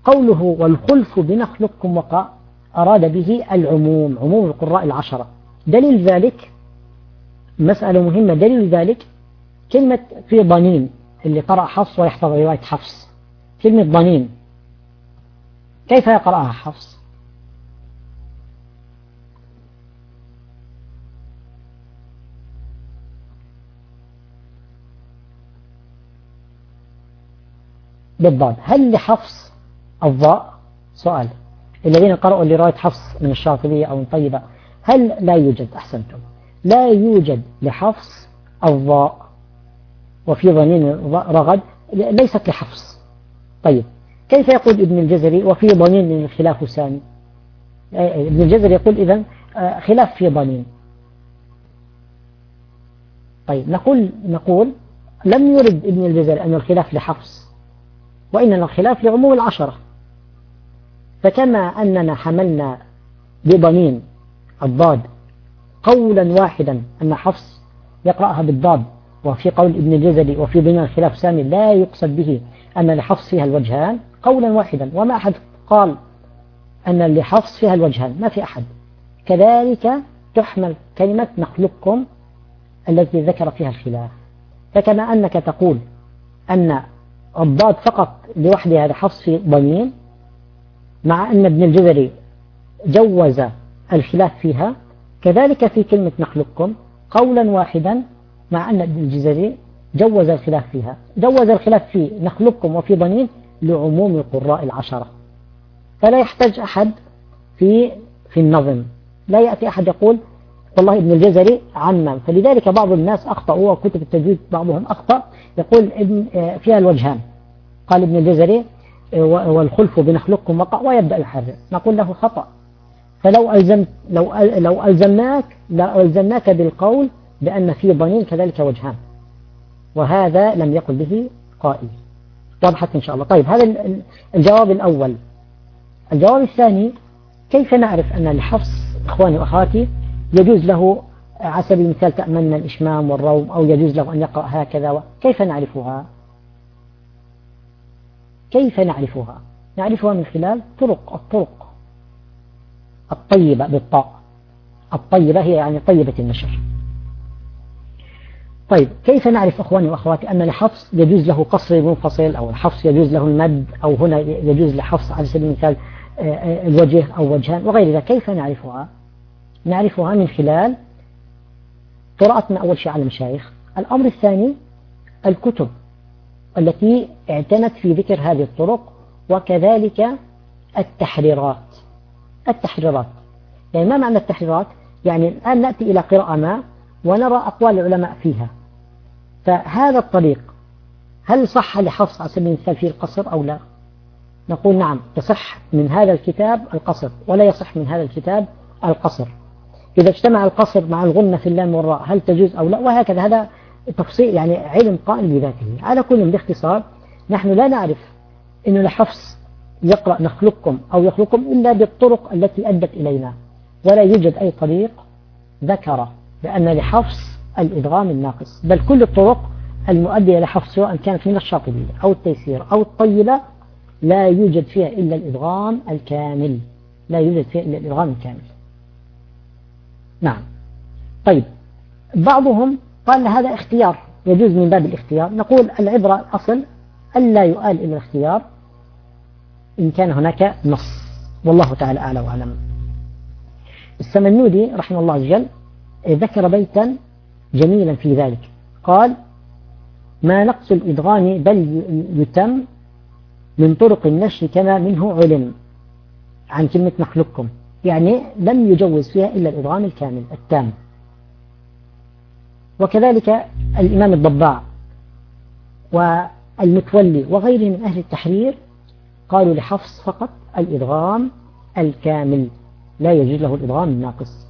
قوله والخلف بنخلقكم وقع أراد به العموم عموم القراء العشرة. دليل ذلك مسألة مهمة. دليل ذلك كلمة في ضنين اللي قرأ حفص ويحفظ رواية حفص. كلمة ضنين. كيف يقرأها حفص؟ بالضاد هل لحفص الضاء؟ سؤال. الذين قرأوا لرواية حفص من الشاطبية أو من طيبة هل لا يوجد؟ أحسنتم. لا يوجد لحفص الضاء. وفي ضنين رغد ليست لحفص طيب كيف يقول ابن الجزري وفي ضنين الخلاف سامي؟ ابن الجزري يقول إذا آه، خلاف في ضنين طيب نقول نقول لم يرد ابن الجزري أن الخلاف لحفص وإنما الخلاف لعموم العشرة. فكما أننا حملنا بضنين الضاد قولا واحدا أن حفص يقرأها بالضاد وفي قول ابن الجزري وفي ضمن الخلاف سامي لا يقصد به أن لحفص فيها الوجهان قولا واحدا. وما أحد قال أن لحفص فيها الوجهان ما في أحد. كذلك تحمل كلمة نخلقكم التي ذكر فيها الخلاف. فكما أنك تقول أن الضاد فقط لوحدها لحفص في ضمين مع أن ابن الجزري جوز الخلاف فيها كذلك في كلمة نخلقكم قولا واحدا مع أن ابن الجزري جوز الخلاف فيها. جوز الخلاف في نخلقكم وفي ضنين لعموم القراء العشرة. فلا يحتاج أحد في في النظم. لا يأتي أحد يقول والله ابن الجزري عمم. فلذلك بعض الناس أخطأوا وكتب التجويد بعضهم أخطأ. يقول ابن آه، فيها الوجهان. قال ابن الجزري آه، والخلف بنخلقكم وقع ويبدأ يحرر. نقول له خطأ. فلو ألزمت لو لو ألزمناك لألزمناك بالقول بأن في ضنين كذلك وجهان وهذا لم يقل به قائل. وضحت إن شاء الله. طيب هذا الجواب الأول. الجواب الثاني كيف نعرف أن الحفص إخواني وأخواتي يجوز له على سبيل المثال تأمن الإشمام والروم أو يجوز له أن يقرأ هكذا كيف نعرفها؟ كيف نعرفها؟ نعرفها من خلال طرق الطرق الطيبة بالطاء الطيبة هي يعني طيبة النشر. طيب كيف نعرف أخواني وأخواتي أن الحفص يجوز له قصر منفصل أو الحفص يجوز له المد أو هنا يجوز لحفص على سبيل المثال آه، آه، الوجه أو وجهان وغير ذلك؟ كيف نعرفها؟ نعرفها من خلال قراءتنا أول شيء على المشايخ. الأمر الثاني الكتب التي اعتنت في ذكر هذه الطرق وكذلك التحريرات. التحريرات. يعني ما معنى التحريرات؟ يعني الآن نأتي إلى قراءة ما ونرى أقوال العلماء فيها. فهذا الطريق هل صح لحفص على سبيل المثال في القصر أو لا؟ نقول نعم يصح من هذا الكتاب القصر ولا يصح من هذا الكتاب القصر. إذا اجتمع القصر مع الغنة في اللام والراء هل تجوز أو لا؟ وهكذا هذا تفصيل يعني علم قائم بذاته. على كل بإختصار نحن لا نعرف أنه لحفص يقرأ نخلقكم أو يخلقكم إلا بالطرق التي أدت إلينا. ولا يوجد أي طريق ذكر بأن لحفص الإدغام الناقص. بل كل الطرق المؤدية لحفص سواء كانت من الشاطبية أو التيسير أو الطيبة لا يوجد فيها إلا الإدغام الكامل. لا يوجد فيها إلا الإدغام الكامل. نعم. طيب. بعضهم قال هذا اختيار يجوز من باب الاختيار. نقول العبرة الأصل ألا يؤال إلى الاختيار. إن كان هناك نص. والله تعالى أعلى وأعلم. السمنودي رحمه الله وجل ذكر بيتا جميلا في ذلك. قال ما نقص الإدغام بل يتم من طرق النشر كما منه علم. عن كلمة نخلقكم يعني لم يجوز فيها إلا الإدغام الكامل التام. وكذلك الإمام الضباع والمتولي وغيره من أهل التحرير قالوا لحفص فقط الإدغام الكامل لا يجوز له الإدغام الناقص.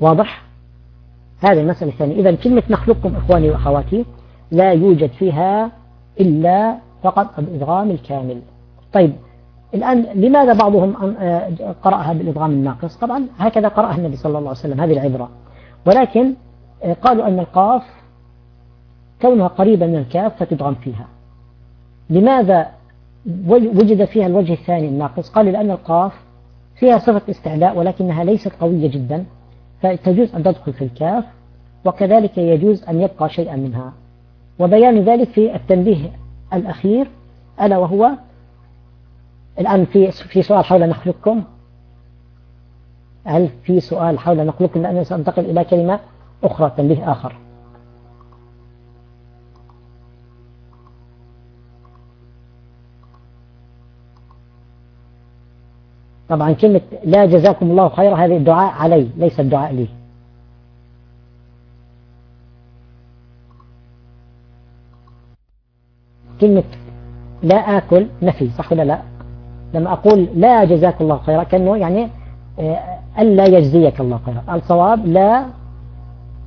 واضح؟ هذه المسألة الثانية. إذا كلمة نخلقكم إخواني وأخواتي لا يوجد فيها إلا فقط الإدغام الكامل. طيب الآن لماذا بعضهم آه، قرأها بالإدغام الناقص؟ طبعا هكذا قرأها النبي صلى الله عليه وسلم هذه العبرة. ولكن آه، قالوا أن القاف كونها قريبة من الكاف فتدغم فيها. لماذا وجد فيها الوجه الثاني الناقص؟ قال لأن القاف فيها صفة استعلاء ولكنها ليست قوية جدا فتجوز أن تدخل في الكاف وكذلك يجوز أن يبقى شيئا منها. وبيان ذلك في التنبيه الأخير ألا وهو الآن في في سؤال حول نخلقكم. هل في سؤال حول نخلقكم؟ لأنه سأنتقل إلى كلمة أخرى تنبيه آخر. طبعا كلمة لا جزاكم الله خيرا هذه الدعاء علي ليس الدعاء لي. كلمة لا آكل نفي صح ولا لا؟ لما أقول لا جزاك الله خيرا كأنه يعني آه، ألا يجزيك الله خيرا. الصواب لا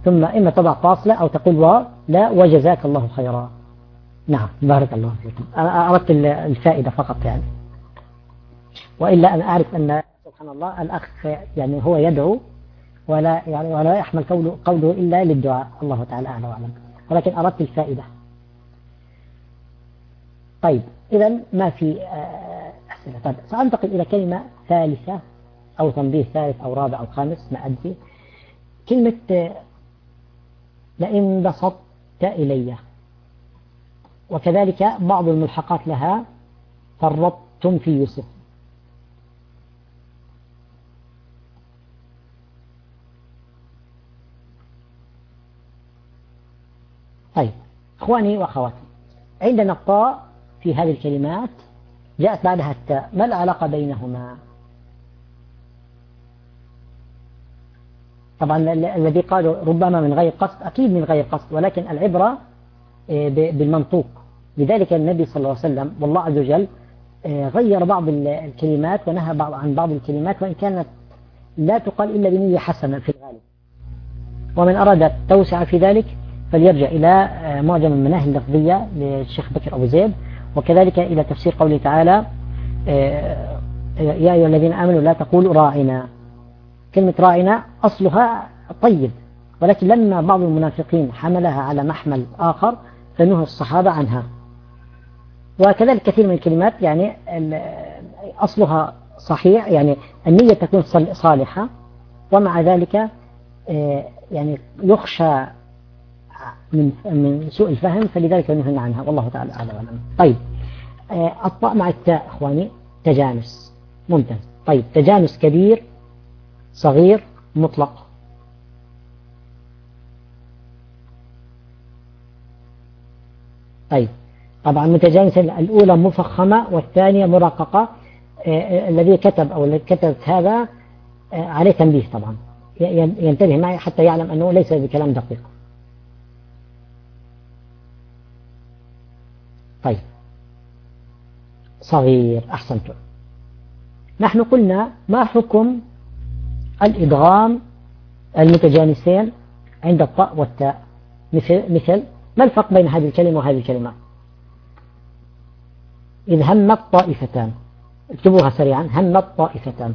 ثم إما تضع فاصلة أو تقول و لا وجزاك الله خيرا. نعم بارك الله فيكم. أردت الفائدة فقط يعني. وإلا أنا أعرف أن سبحان الله الأخ يعني هو يدعو ولا يعني ولا يحمل قوله, قوله إلا للدعاء. الله تعالى أعلى وأعلم. ولكن أردت الفائدة. طيب إذا ما في آه، أسئلة؟ طيب سأنتقل إلى كلمة ثالثة أو تنبيه ثالث أو رابع أو خامس ما أدري. كلمة آه، لئن بسطت إلي. وكذلك بعض الملحقات لها فرطتم في يوسف طيب إخواني وأخواتي عندنا الطاء في هذه الكلمات جاءت بعدها التاء ما العلاقة بينهما؟ طبعا الذي قالوا ربما من غير قصد أكيد من غير قصد ولكن العبرة آه، بالمنطوق. لذلك النبي صلى الله عليه وسلم والله عز وجل آه، غير بعض الكلمات ونهى عن بعض الكلمات وإن كانت لا تقال إلا بنية حسنة في الغالب. ومن أراد التوسع في ذلك فليرجع إلى آه، معجم المناهي اللفظية للشيخ بكر أبو زيد. وكذلك إلى تفسير قوله تعالى آه، يا أيها الذين آمنوا لا تقولوا راعنا. كلمة راعنا أصلها طيب ولكن لما بعض المنافقين حملها على محمل آخر فنهى الصحابة عنها. وكذلك كثير من الكلمات يعني أصلها صحيح يعني النية تكون صالحة ومع ذلك آه، يعني يخشى من من سوء الفهم فلذلك نهينا عنها. والله تعالى أعلم. طيب آه، الطاء مع التاء إخواني تجانس ممتاز. طيب تجانس كبير صغير مطلق. طيب طبعا متجانسة الأولى مفخمة والثانية مرققة آه، آه، الذي كتب أو الذي كتب هذا عليه تنبيه طبعا. ينتبه معي حتى يعلم أنه ليس بكلام دقيق. طيب. صغير أحسنتم. نحن قلنا ما حكم الإدغام المتجانسين عند الطاء والتاء؟ مثل مثل ما الفرق بين هذه الكلمة وهذه الكلمة؟ إذ همت طائفتان. اكتبوها سريعا. همت طائفتان.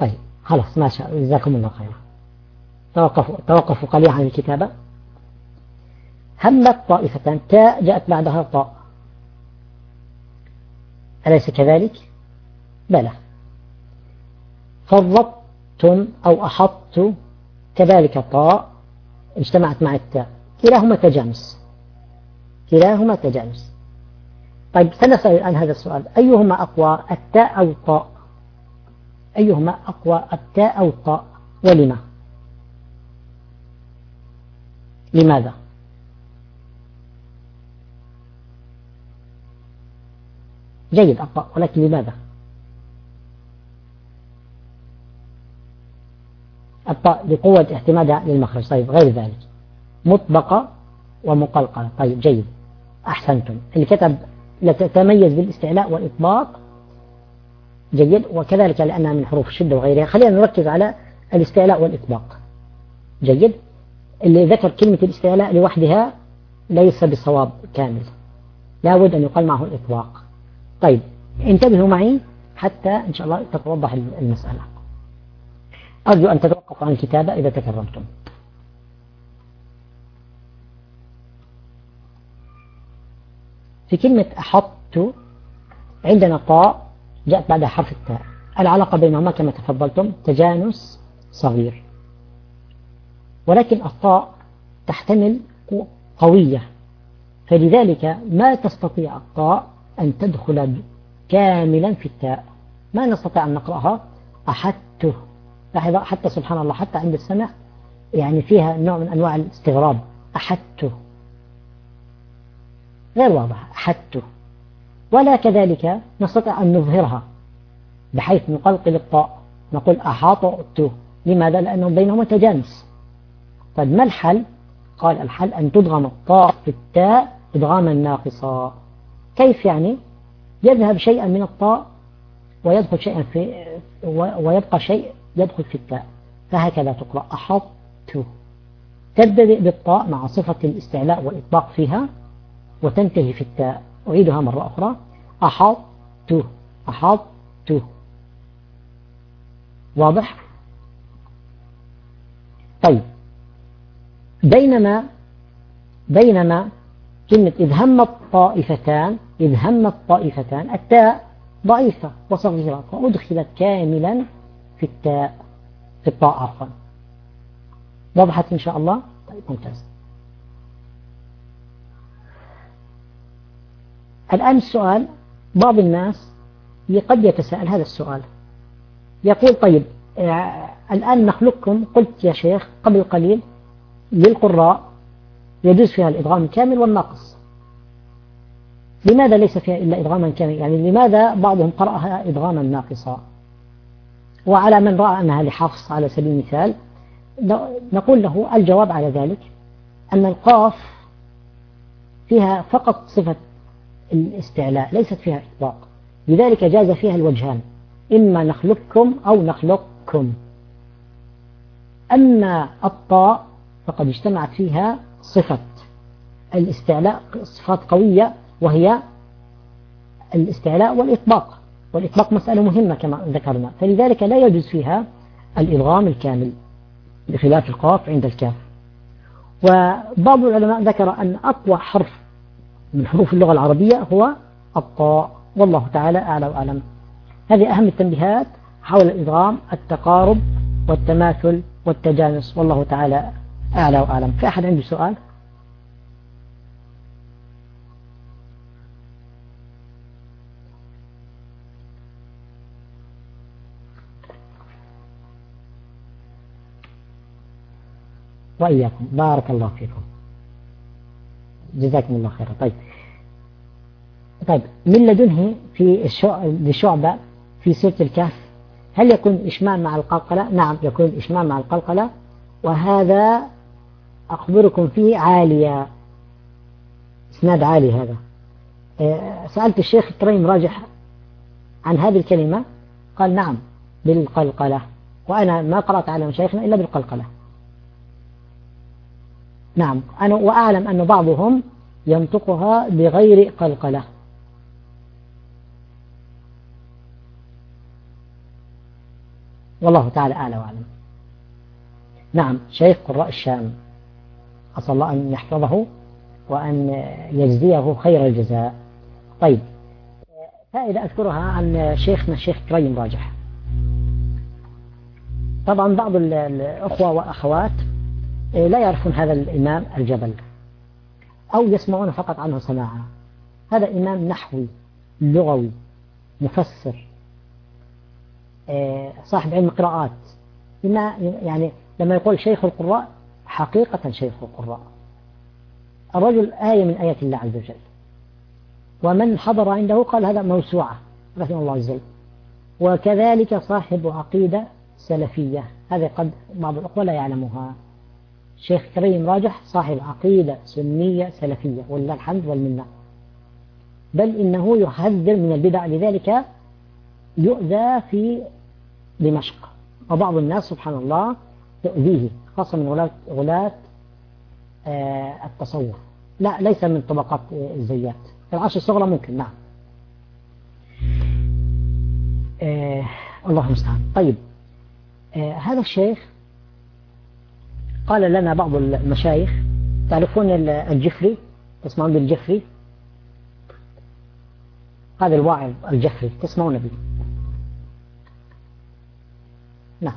طيب خلاص ما شاء جزاكم الله خيرا. توقفوا توقفوا قليلا عن الكتابة. همت طائفتان تاء جاءت بعدها طاء أليس كذلك؟ بلى. فرطتم أو أحطت كذلك طاء اجتمعت مع التاء كلاهما تجانس. كلاهما تجانس. طيب سنسأل الآن هذا السؤال. أيهما أقوى التاء أو الطاء أيهما أقوى التاء أو الطاء؟ ولما؟ لماذا؟ جيد الطاء ولكن لماذا؟ الطاء لقوة اعتمادها للمخرج طيب غير ذلك. مطبقة ومقلقلة. طيب جيد. أحسنتم. اللي كتب لتتميز بالاستعلاء والإطباق جيد وكذلك لأنها من حروف الشدة وغيرها. خلينا نركز على الاستعلاء والإطباق. جيد. اللي ذكر كلمة الاستعلاء لوحدها ليس بصواب كامل. لا بد أن يقال معه الإطلاق طيب انتبهوا معي حتى إن شاء الله تتوضح المسألة. أرجو أن تتوقفوا عن الكتابة إذا تكرمتم في كلمة أحط عندنا طاء جاءت بعد حرف التاء. العلاقة بينهما كما تفضلتم تجانس صغير. ولكن الطاء تحتمل قوية. فلذلك ما تستطيع الطاء أن تدخل كاملا في التاء. ما نستطيع أن نقرأها؟ أحدته لاحظ حتى سبحان الله حتى عند السمع يعني فيها نوع من أنواع الاستغراب. أحدته غير واضح. أحدته ولا كذلك نستطيع أن نظهرها بحيث نقلقل الطاء نقول أحاطته لماذا؟ لأنه بينهما تجانس طيب ما الحل؟ قال الحل أن تدغم الطاء في التاء إدغاما ناقصا كيف يعني؟ يذهب شيئا من الطاء ويدخل شيئا في ويبقى شيء يدخل في التاء فهكذا تقرأ أحط تبدأ بالطاء مع صفة الاستعلاء والإطلاق فيها وتنتهي في التاء أعيدها مرة أخرى. أحط أحط واضح؟ طيب. بينما بينما كلمة إذ هم الطائفتان إذ هم الطائفتان التاء ضعيفة وصغيرة فأدخلت كاملا في التاء في الطاء عفوا. وضحت إن شاء الله؟ طيب ممتاز. الآن السؤال بعض الناس قد يتساءل هذا السؤال. يقول طيب آه، الآن نخلقكم قلت يا شيخ قبل قليل للقراء يجوز فيها الإدغام الكامل والناقص. لماذا ليس فيها إلا إدغاما كامل؟ يعني لماذا بعضهم قرأها إدغاما ناقصا؟ وعلى من رأى أنها لحفص على سبيل المثال نقول له الجواب على ذلك أن القاف فيها فقط صفة الاستعلاء ليست فيها إطلاق. لذلك جاز فيها الوجهان إما نخلقكم أو نخلقكم. أما الطاء فقد اجتمعت فيها صفة. الاستعلاء صفات قوية وهي الاستعلاء والإطباق. والإطلاق مسألة مهمة كما ذكرنا. فلذلك لا يجوز فيها الإلغام الكامل بخلاف القاف عند الكاف. وبعض العلماء ذكر أن أقوى حرف من حروف اللغة العربية هو الطاء. والله تعالى أعلى وأعلم. هذه أهم التنبيهات حول الإدغام التقارب والتماثل والتجانس. والله تعالى أعلى وأعلم. في أحد عنده سؤال؟ وإياكم. بارك الله فيكم. جزاكم الله خيرا. طيب. طيب من لدنه في الشعبة في سورة الكهف هل يكون إشمام مع القلقلة؟ نعم يكون إشمام مع القلقلة. وهذا أخبركم فيه عالية. إسناد عالي هذا. آه، سألت الشيخ كريم راجح عن هذه الكلمة قال نعم بالقلقلة. وأنا ما قرأت على مشايخنا إلا بالقلقلة. نعم. أنا وأعلم أن بعضهم ينطقها بغير قلقلة. والله تعالى أعلى وأعلم. نعم شيخ قراء الشام أسأل الله أن يحفظه وأن يجزيه خير الجزاء. طيب فائدة أذكرها عن شيخنا الشيخ كريم راجح. طبعا بعض الأخوة وأخوات لا يعرفون هذا الإمام الجبل أو يسمعون فقط عنه سماعا. هذا إمام نحوي لغوي مفسر صاحب علم قراءات. يعني لما يقول شيخ القراء حقيقة شيخ القراء. الرجل آية من آيات الله عز وجل. ومن حضر عنده قال هذا موسوعة رحمه الله عز وجل. وكذلك صاحب عقيدة سلفية. هذا قد بعض الأخوة لا يعلمها. شيخ كريم راجح صاحب عقيدة سنية سلفية ولله الحمد والمنة. بل إنه يحذر من البدع لذلك يؤذى في دمشق. وبعض الناس سبحان الله تؤذيه خاصة من غلاة, آه التصور. لا ليس من طبقات الزيات. العشر الصغرى ممكن نعم. آه الله المستعان. طيب آه هذا الشيخ قال لنا بعض المشايخ تعرفون الجفري؟ تسمعون بالجفري؟ هذا الواعظ الجفري تسمعون به. نعم.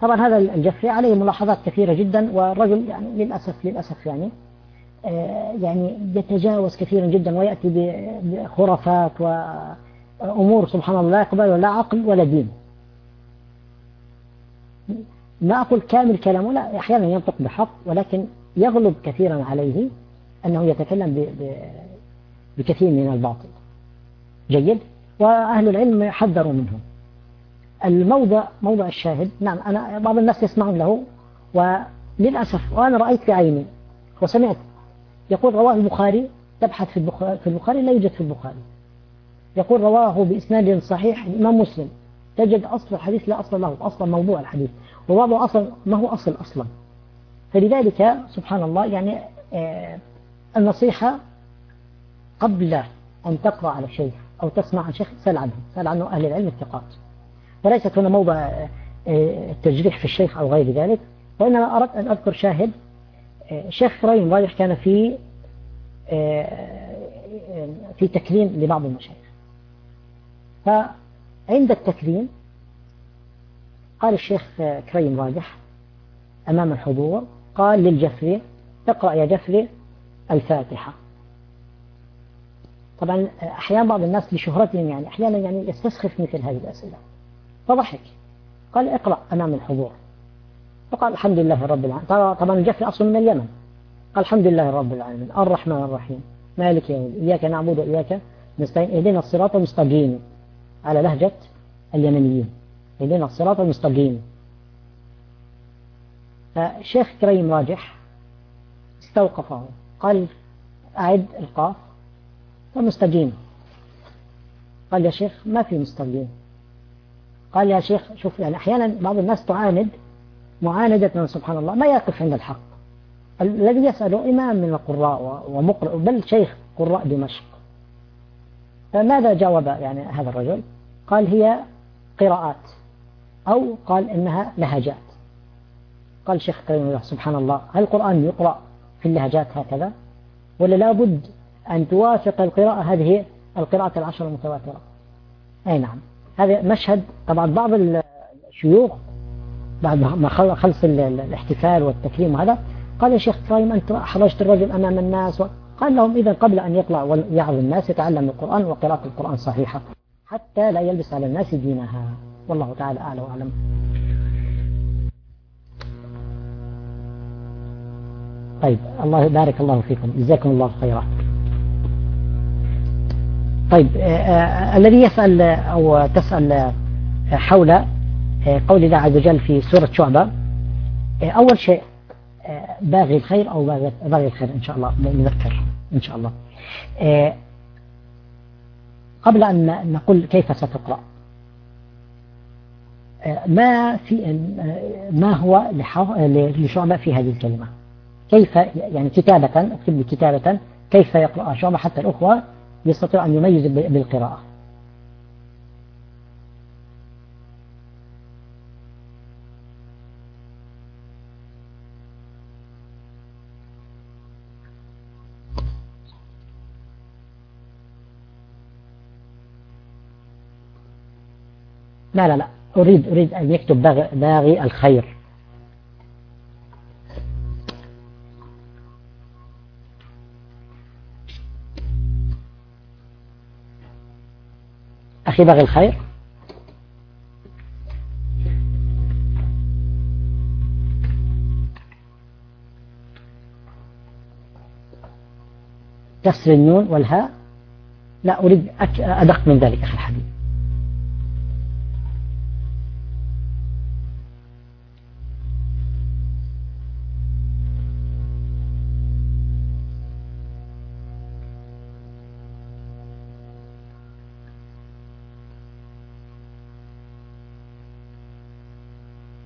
طبعا هذا الجفري عليه ملاحظات كثيرة جدا والرجل يعني للأسف للأسف يعني آه يعني يتجاوز كثيرا جدا ويأتي بخرافات وأمور سبحان الله لا يقبل لا عقل ولا دين. ما أقول كامل كلامه لا أحيانا ينطق بحق ولكن يغلب كثيرا عليه أنه يتكلم بكثير من الباطل. جيد؟ وأهل العلم حذروا منه. الموضع موضع الشاهد نعم أنا بعض الناس يسمعون له وللأسف وأنا رأيت بعيني وسمعت. يقول رواه البخاري تبحث في البخاري, في البخاري لا يوجد في البخاري. يقول رواه بإسناد صحيح الإمام مسلم. تجد أصل الحديث لا أصل له أصلا موضوع الحديث. وبعضه أصل ما هو أصل أصلا. فلذلك سبحان الله يعني آه النصيحة قبل أن تقرأ على شيخ أو تسمع عن شيخ سأل عنه. سأل عنه أهل العلم الثقات. وليست هنا موضع التجريح في الشيخ أو غير ذلك. وإنما أردت أن أذكر شاهد الشيخ فرايم رايح كان في في تكريم لبعض المشايخ. فعند التكريم قال الشيخ كريم راجح أمام الحضور قال للجفري اقرأ يا جفري الفاتحة. طبعا أحيانا بعض الناس لشهرتهم يعني أحيانا يعني يستسخف مثل هذه الأسئلة. فضحك. قال اقرأ أمام الحضور. فقال الحمد لله رب العالمين. طبعا الجفري أصل من اليمن. قال الحمد لله رب العالمين. الرحمن الرحيم. مالك يوم إياك نعبد وإياك نستعين. اهدنا الصراط المستقيم. على لهجة اليمنيين. اهدنا الصراط المستقيم. فشيخ كريم راجح استوقفه قال أعد القاف فمستقيم. قال يا شيخ ما في مستقيم. قال يا شيخ شوف يعني أحيانا بعض الناس تعاند معاندة سبحان الله ما يقف عند الحق. الذي يسأله إمام من القراء ومقرئ بل شيخ قراء دمشق. فماذا جاوب يعني هذا الرجل؟ قال هي قراءات. أو قال إنها لهجات. قال شيخ كريم سبحان الله هل القرآن يقرأ في اللهجات هكذا؟ ولا لابد أن توافق القراءة هذه القراءة العشر المتواترة؟ أي نعم. هذا مشهد طبعا بعض الشيوخ بعد ما خلص الاحتفال والتكريم وهذا قال يا شيخ كريم أنت أحرجت الرجل أمام الناس قال لهم إذا قبل أن يطلع ويعظ الناس يتعلم القرآن وقراءة القرآن صحيحة حتى لا يلبس على الناس دينها. والله تعالى أعلى وأعلم. طيب الله بارك الله فيكم. جزاكم الله خيرا. طيب آه آه الذي يسأل أو تسأل حول آه قول الله عز وجل في سورة شعبة أول شيء باغي الخير أو باغي الخير إن شاء الله نذكر إن شاء الله. قبل أن نقول كيف ستقرأ ما في ما هو لشعبة في هذه الكلمة؟ كيف يعني كتابة اكتب لي كتابة كيف يقرأ شعبة حتى الأخوة يستطيع أن يميز بالقراءة. لا لا لا. أريد أريد أن يكتب باغي, الخير. أخي باغي الخير. كسر النون والهاء؟ لا أريد أدق من ذلك أخي الحبيب.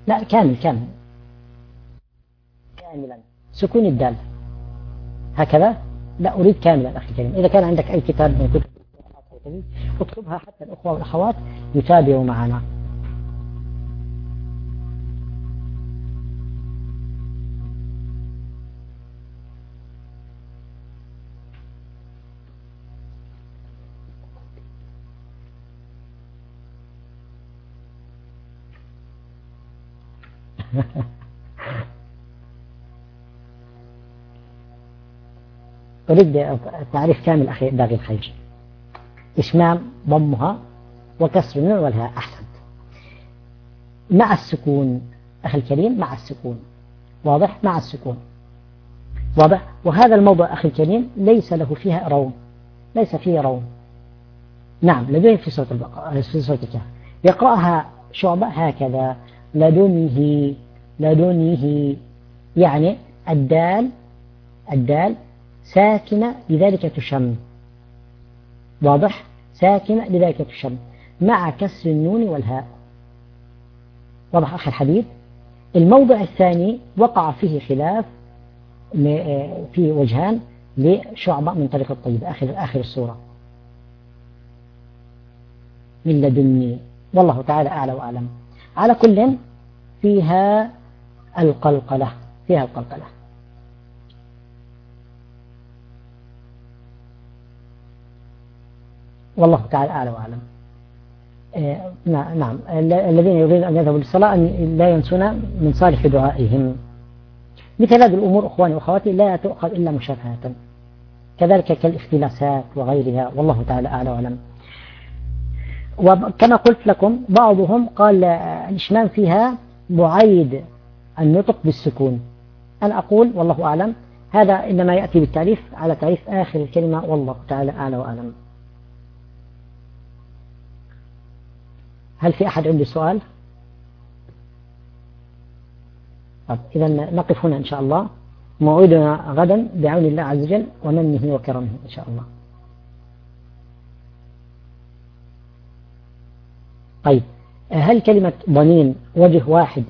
لا كامل كامل. كاملا. سكون الدال. هكذا؟ لا أريد كاملا أخي الكريم. إذا كان عندك أي كتاب من كتب اكتبها حتى الأخوة والأخوات يتابعوا معنا. أريد تعريف كامل أخي باقي الخير إشمام ضمها وكسر النون والهاء أحسنت. مع السكون أخي الكريم مع السكون. واضح؟ مع السكون. واضح؟ وهذا الموضع أخي الكريم ليس له فيها روم. ليس فيه روم. نعم لديه في سورة البقرة في سورة الكهف. يقرأها شعبة هكذا. لدنه لدنه. يعني الدال الدال ساكنة لذلك تشم. واضح؟ ساكنة لذلك تشم. مع كسر النون والهاء. واضح أخي الحديث الموضع الثاني وقع فيه خلاف في وجهان لشعبة من طريق الطيب. آخر آخر السورة من لدني. والله تعالى أعلى وأعلم. على كل فيها القلقلة. فيها القلقلة. والله تعالى أعلى وأعلم. آه نعم الذين يريدون أن يذهبوا للصلاة أن لا ينسون من صالح دعائهم. مثل هذه الأمور أخواني وأخواتي لا تؤخذ إلا مشافهة كذلك كالاختلاسات وغيرها. والله تعالى أعلى وأعلم. وكما قلت لكم بعضهم قال الإشمام فيها بعيد النطق بالسكون. أنا أقول والله أعلم هذا إنما يأتي بالتعريف على تعريف آخر الكلمة. والله تعالى أعلى وأعلم. هل في أحد عنده سؤال؟ طب إذا نقف هنا إن شاء الله. موعدنا غدا بعون الله عز وجل ومنه وكرمه إن شاء الله. طيب هل كلمة ضنين وجه واحد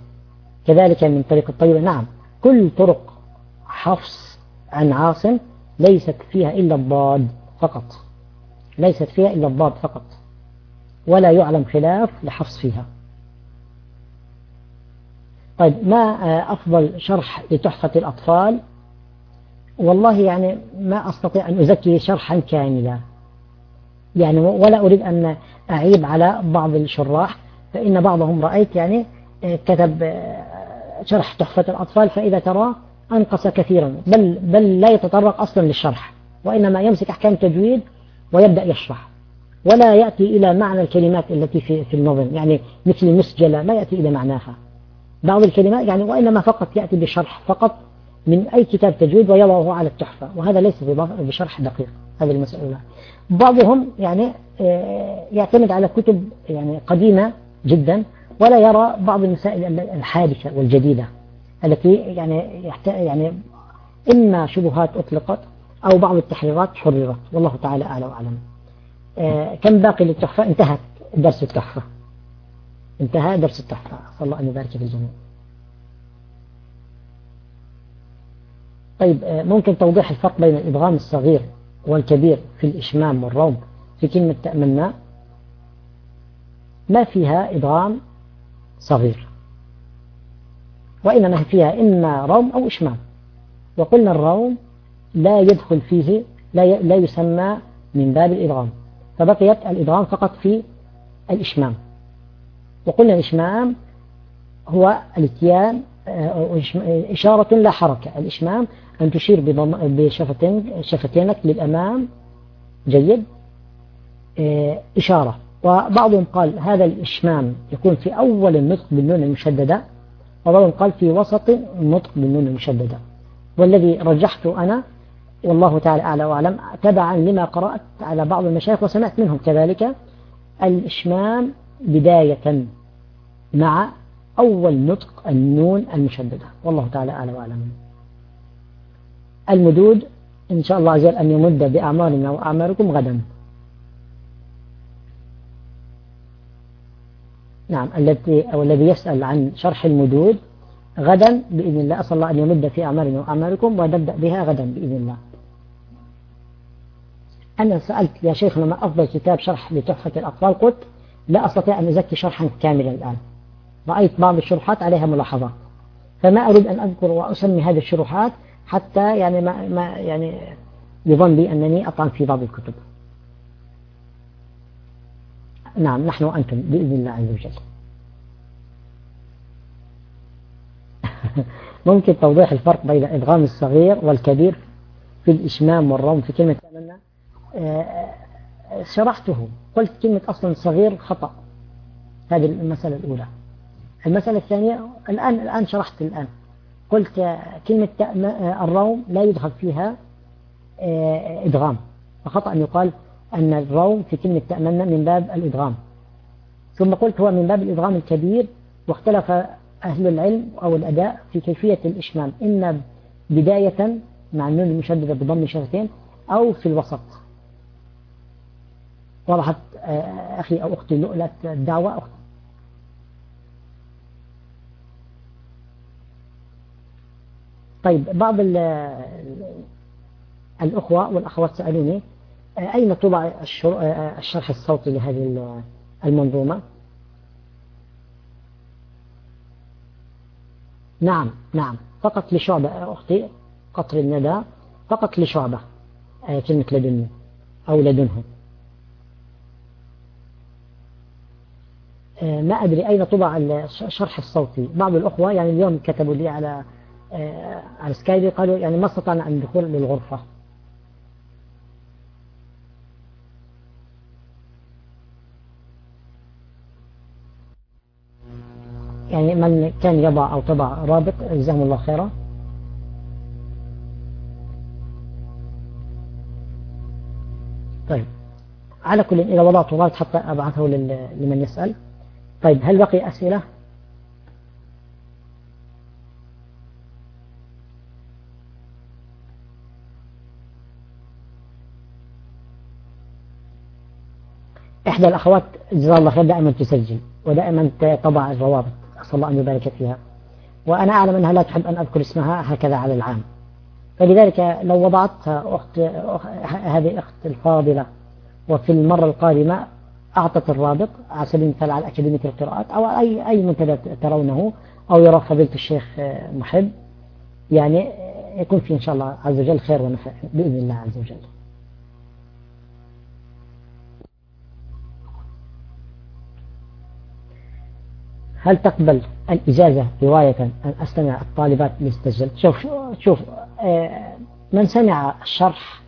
كذلك من طريق الطيبة؟ نعم كل طرق حفص عن عاصم ليست فيها إلا الضاد فقط. ليست فيها إلا الضاد فقط. ولا يعلم خلاف لحفص فيها. طيب ما أفضل شرح لتحفة الأطفال؟ والله يعني ما أستطيع أن أزكي شرحا كاملا. يعني ولا أريد أن أعيب على بعض الشراح فإن بعضهم رأيت يعني كتب شرح تحفة الأطفال فإذا ترى أنقص كثيرا. بل, بل لا يتطرق أصلا للشرح وإنما يمسك أحكام التجويد ويبدأ يشرح. ولا يأتي إلى معنى الكلمات التي في, في النظم. يعني مثل مسجلة ما يأتي إلى معناها. بعض الكلمات يعني وإنما فقط يأتي بشرح فقط من أي كتاب تجويد ويضعه على التحفة. وهذا ليس بشرح دقيق هذه المسألة. بعضهم يعني آه، يعتمد على كتب يعني قديمة جدا ولا يرى بعض المسائل الحادثة والجديدة التي يعني يعني إما شبهات أطلقت أو بعض التحريرات حررت. والله تعالى أعلى وأعلم. كم باقي للتحفة؟ انتهت درس التحفة. انتهى درس التحفة. صلى الله أن يبارك في الجميع. طيب آه ممكن توضيح الفرق بين الإدغام الصغير والكبير في الإشمام والروم في كلمة تأملنا؟ ما فيها إدغام صغير؟ وإنما فيها إما روم أو إشمام. وقلنا الروم لا يدخل فيه لا لا يسمى من باب الإدغام فبقيت الإدغام فقط في الإشمام. وقلنا الإشمام هو الاتيان آه، إشارة لا حركة الإشمام أن تشير بشفتين شفتينك للأمام. جيد. آه، إشارة. وبعضهم قال هذا الإشمام يكون في أول النطق بالنون المشددة وبعضهم قال في وسط النطق بالنون المشددة. والذي رجحته أنا والله تعالى أعلى وأعلم. تبعا لما قرأت على بعض المشايخ وسمعت منهم. كذلك الإشمام بداية مع أول نطق النون المشددة. والله تعالى أعلى وأعلم. المدود إن شاء الله عز وجل أن يمد بأعمارنا وأعماركم غدا. نعم الذي أو الذي يسأل عن شرح المدود غدا بإذن الله. أسأل الله أن يمد في أعمارنا وأعماركم ونبدأ بها غدا بإذن الله. أنا سألت يا شيخنا ما أفضل كتاب شرح لتحفة الأطفال قلت لا أستطيع أن أزكي شرحا كاملا الآن. رأيت بعض الشروحات عليها ملاحظات. فما أريد أن أذكر وأسمي هذه الشروحات حتى يعني ما, ما يعني يظن لي أنني أطعن في بعض الكتب. نعم نحن وأنتم بإذن الله عز وجل. *laughs* ممكن توضيح الفرق بين إدغام الصغير والكبير في الإشمام والروم في كلمة شرحته. قلت كلمة أصلا صغير خطأ. هذه المسألة الأولى. المسألة الثانية الآن الآن شرحت الآن. قلت كلمة الروم لا يدخل فيها آه، إدغام. فخطأ أن يقال أن الروم في كلمة تأمنا من باب الإدغام. ثم قلت هو من باب الإدغام الكبير واختلف أهل العلم أو الأداء في كيفية الإشمام. إما بداية مع النون المشددة بضم شفتين أو في الوسط. وضحت آه، أخي أو أختي لؤلة الدعوة. أختي طيب بعض الأخوة والأخوات سألوني آه، أين طبع آه، الشرح الصوتي لهذه المنظومة؟ نعم نعم. فقط لشعبة أختي قطر الندى فقط لشعبة كلمة لدني أو لدنه ما أدري أين طبع الشرح الصوتي بعض الأخوة يعني اليوم كتبوا لي على آه، على سكايبي قالوا يعني ما استطعنا ندخل للغرفة. يعني من كان يضع أو طبع رابط جزاهم الله خيرا. طيب. على كل إذا وضعت رابط حتى أبعثه لمن يسأل. طيب هل بقي أسئلة؟ إحدى الأخوات جزاها الله خير دائما تسجل ودائما تضع الروابط. أسأل الله أن يبارك فيها. وأنا أعلم أنها لا تحب أن أذكر اسمها هكذا على العام. فلذلك لو وضعت أخت هذه أخت الفاضلة وفي المرة القادمة أعطت الرابط على سبيل المثال على أكاديمية القراءات أو أي أي منتدى ترونه أو يرى فضيلة الشيخ محب. يعني يكون في إن شاء الله عز وجل خير ونفع بإذن الله عز وجل. هل تقبل الإجازة رواية أن أستمع الطالبات للتسجيل شوف شوف آه، من سمع الشرح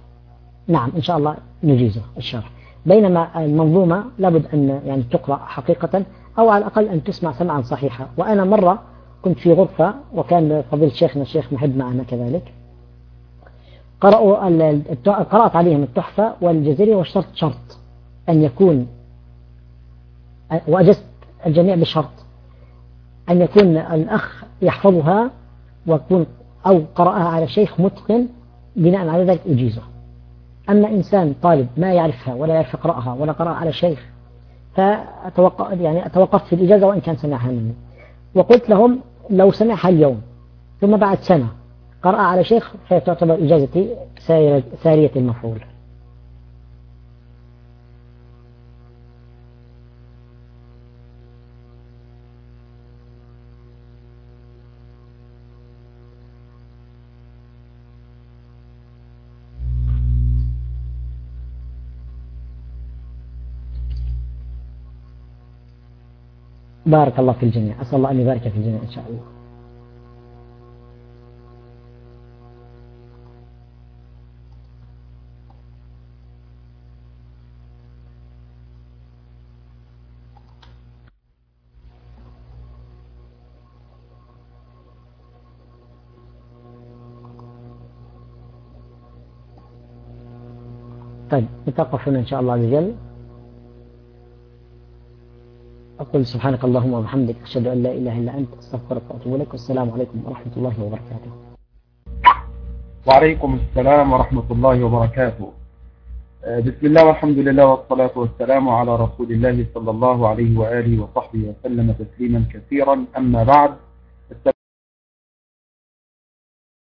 نعم إن شاء الله نجيزه الشرح. بينما المنظومة لابد أن يعني تقرأ حقيقة أو على الأقل أن تسمع سمعا صحيحا. وأنا مرة كنت في غرفة وكان فضيل شيخنا الشيخ محب معنا كذلك. قرأوا قرأت عليهم التحفة والجزيرة واشترط شرط أن يكون وأجزت الجميع بشرط أن يكون الأخ يحفظها ويكون أو قرأها على شيخ متقن بناء على ذلك أجيزه. أما إنسان طالب ما يعرفها ولا يعرف يقرأها ولا قرأ على شيخ فأتوقف يعني أتوقفت في الإجازة وإن كان سمعها مني. وقلت لهم لو سمعها اليوم ثم بعد سنة قرأ على شيخ فتعتبر إجازتي سارية المفعول. بارك الله في الجميع. أسأل الله أن يبارك في الجميع إن شاء الله. طيب نتوقف هنا إن شاء الله عز وجل. أقول سبحانك اللهم وبحمدك أشهد أن لا إله إلا أنت أستغفرك وأتوب إليك والسلام عليكم ورحمة الله وبركاته. وعليكم السلام ورحمة الله وبركاته. آه، بسم الله والحمد لله والصلاة والسلام على رسول الله صلى الله عليه وآله وصحبه وسلم تسليما كثيرا. أما بعد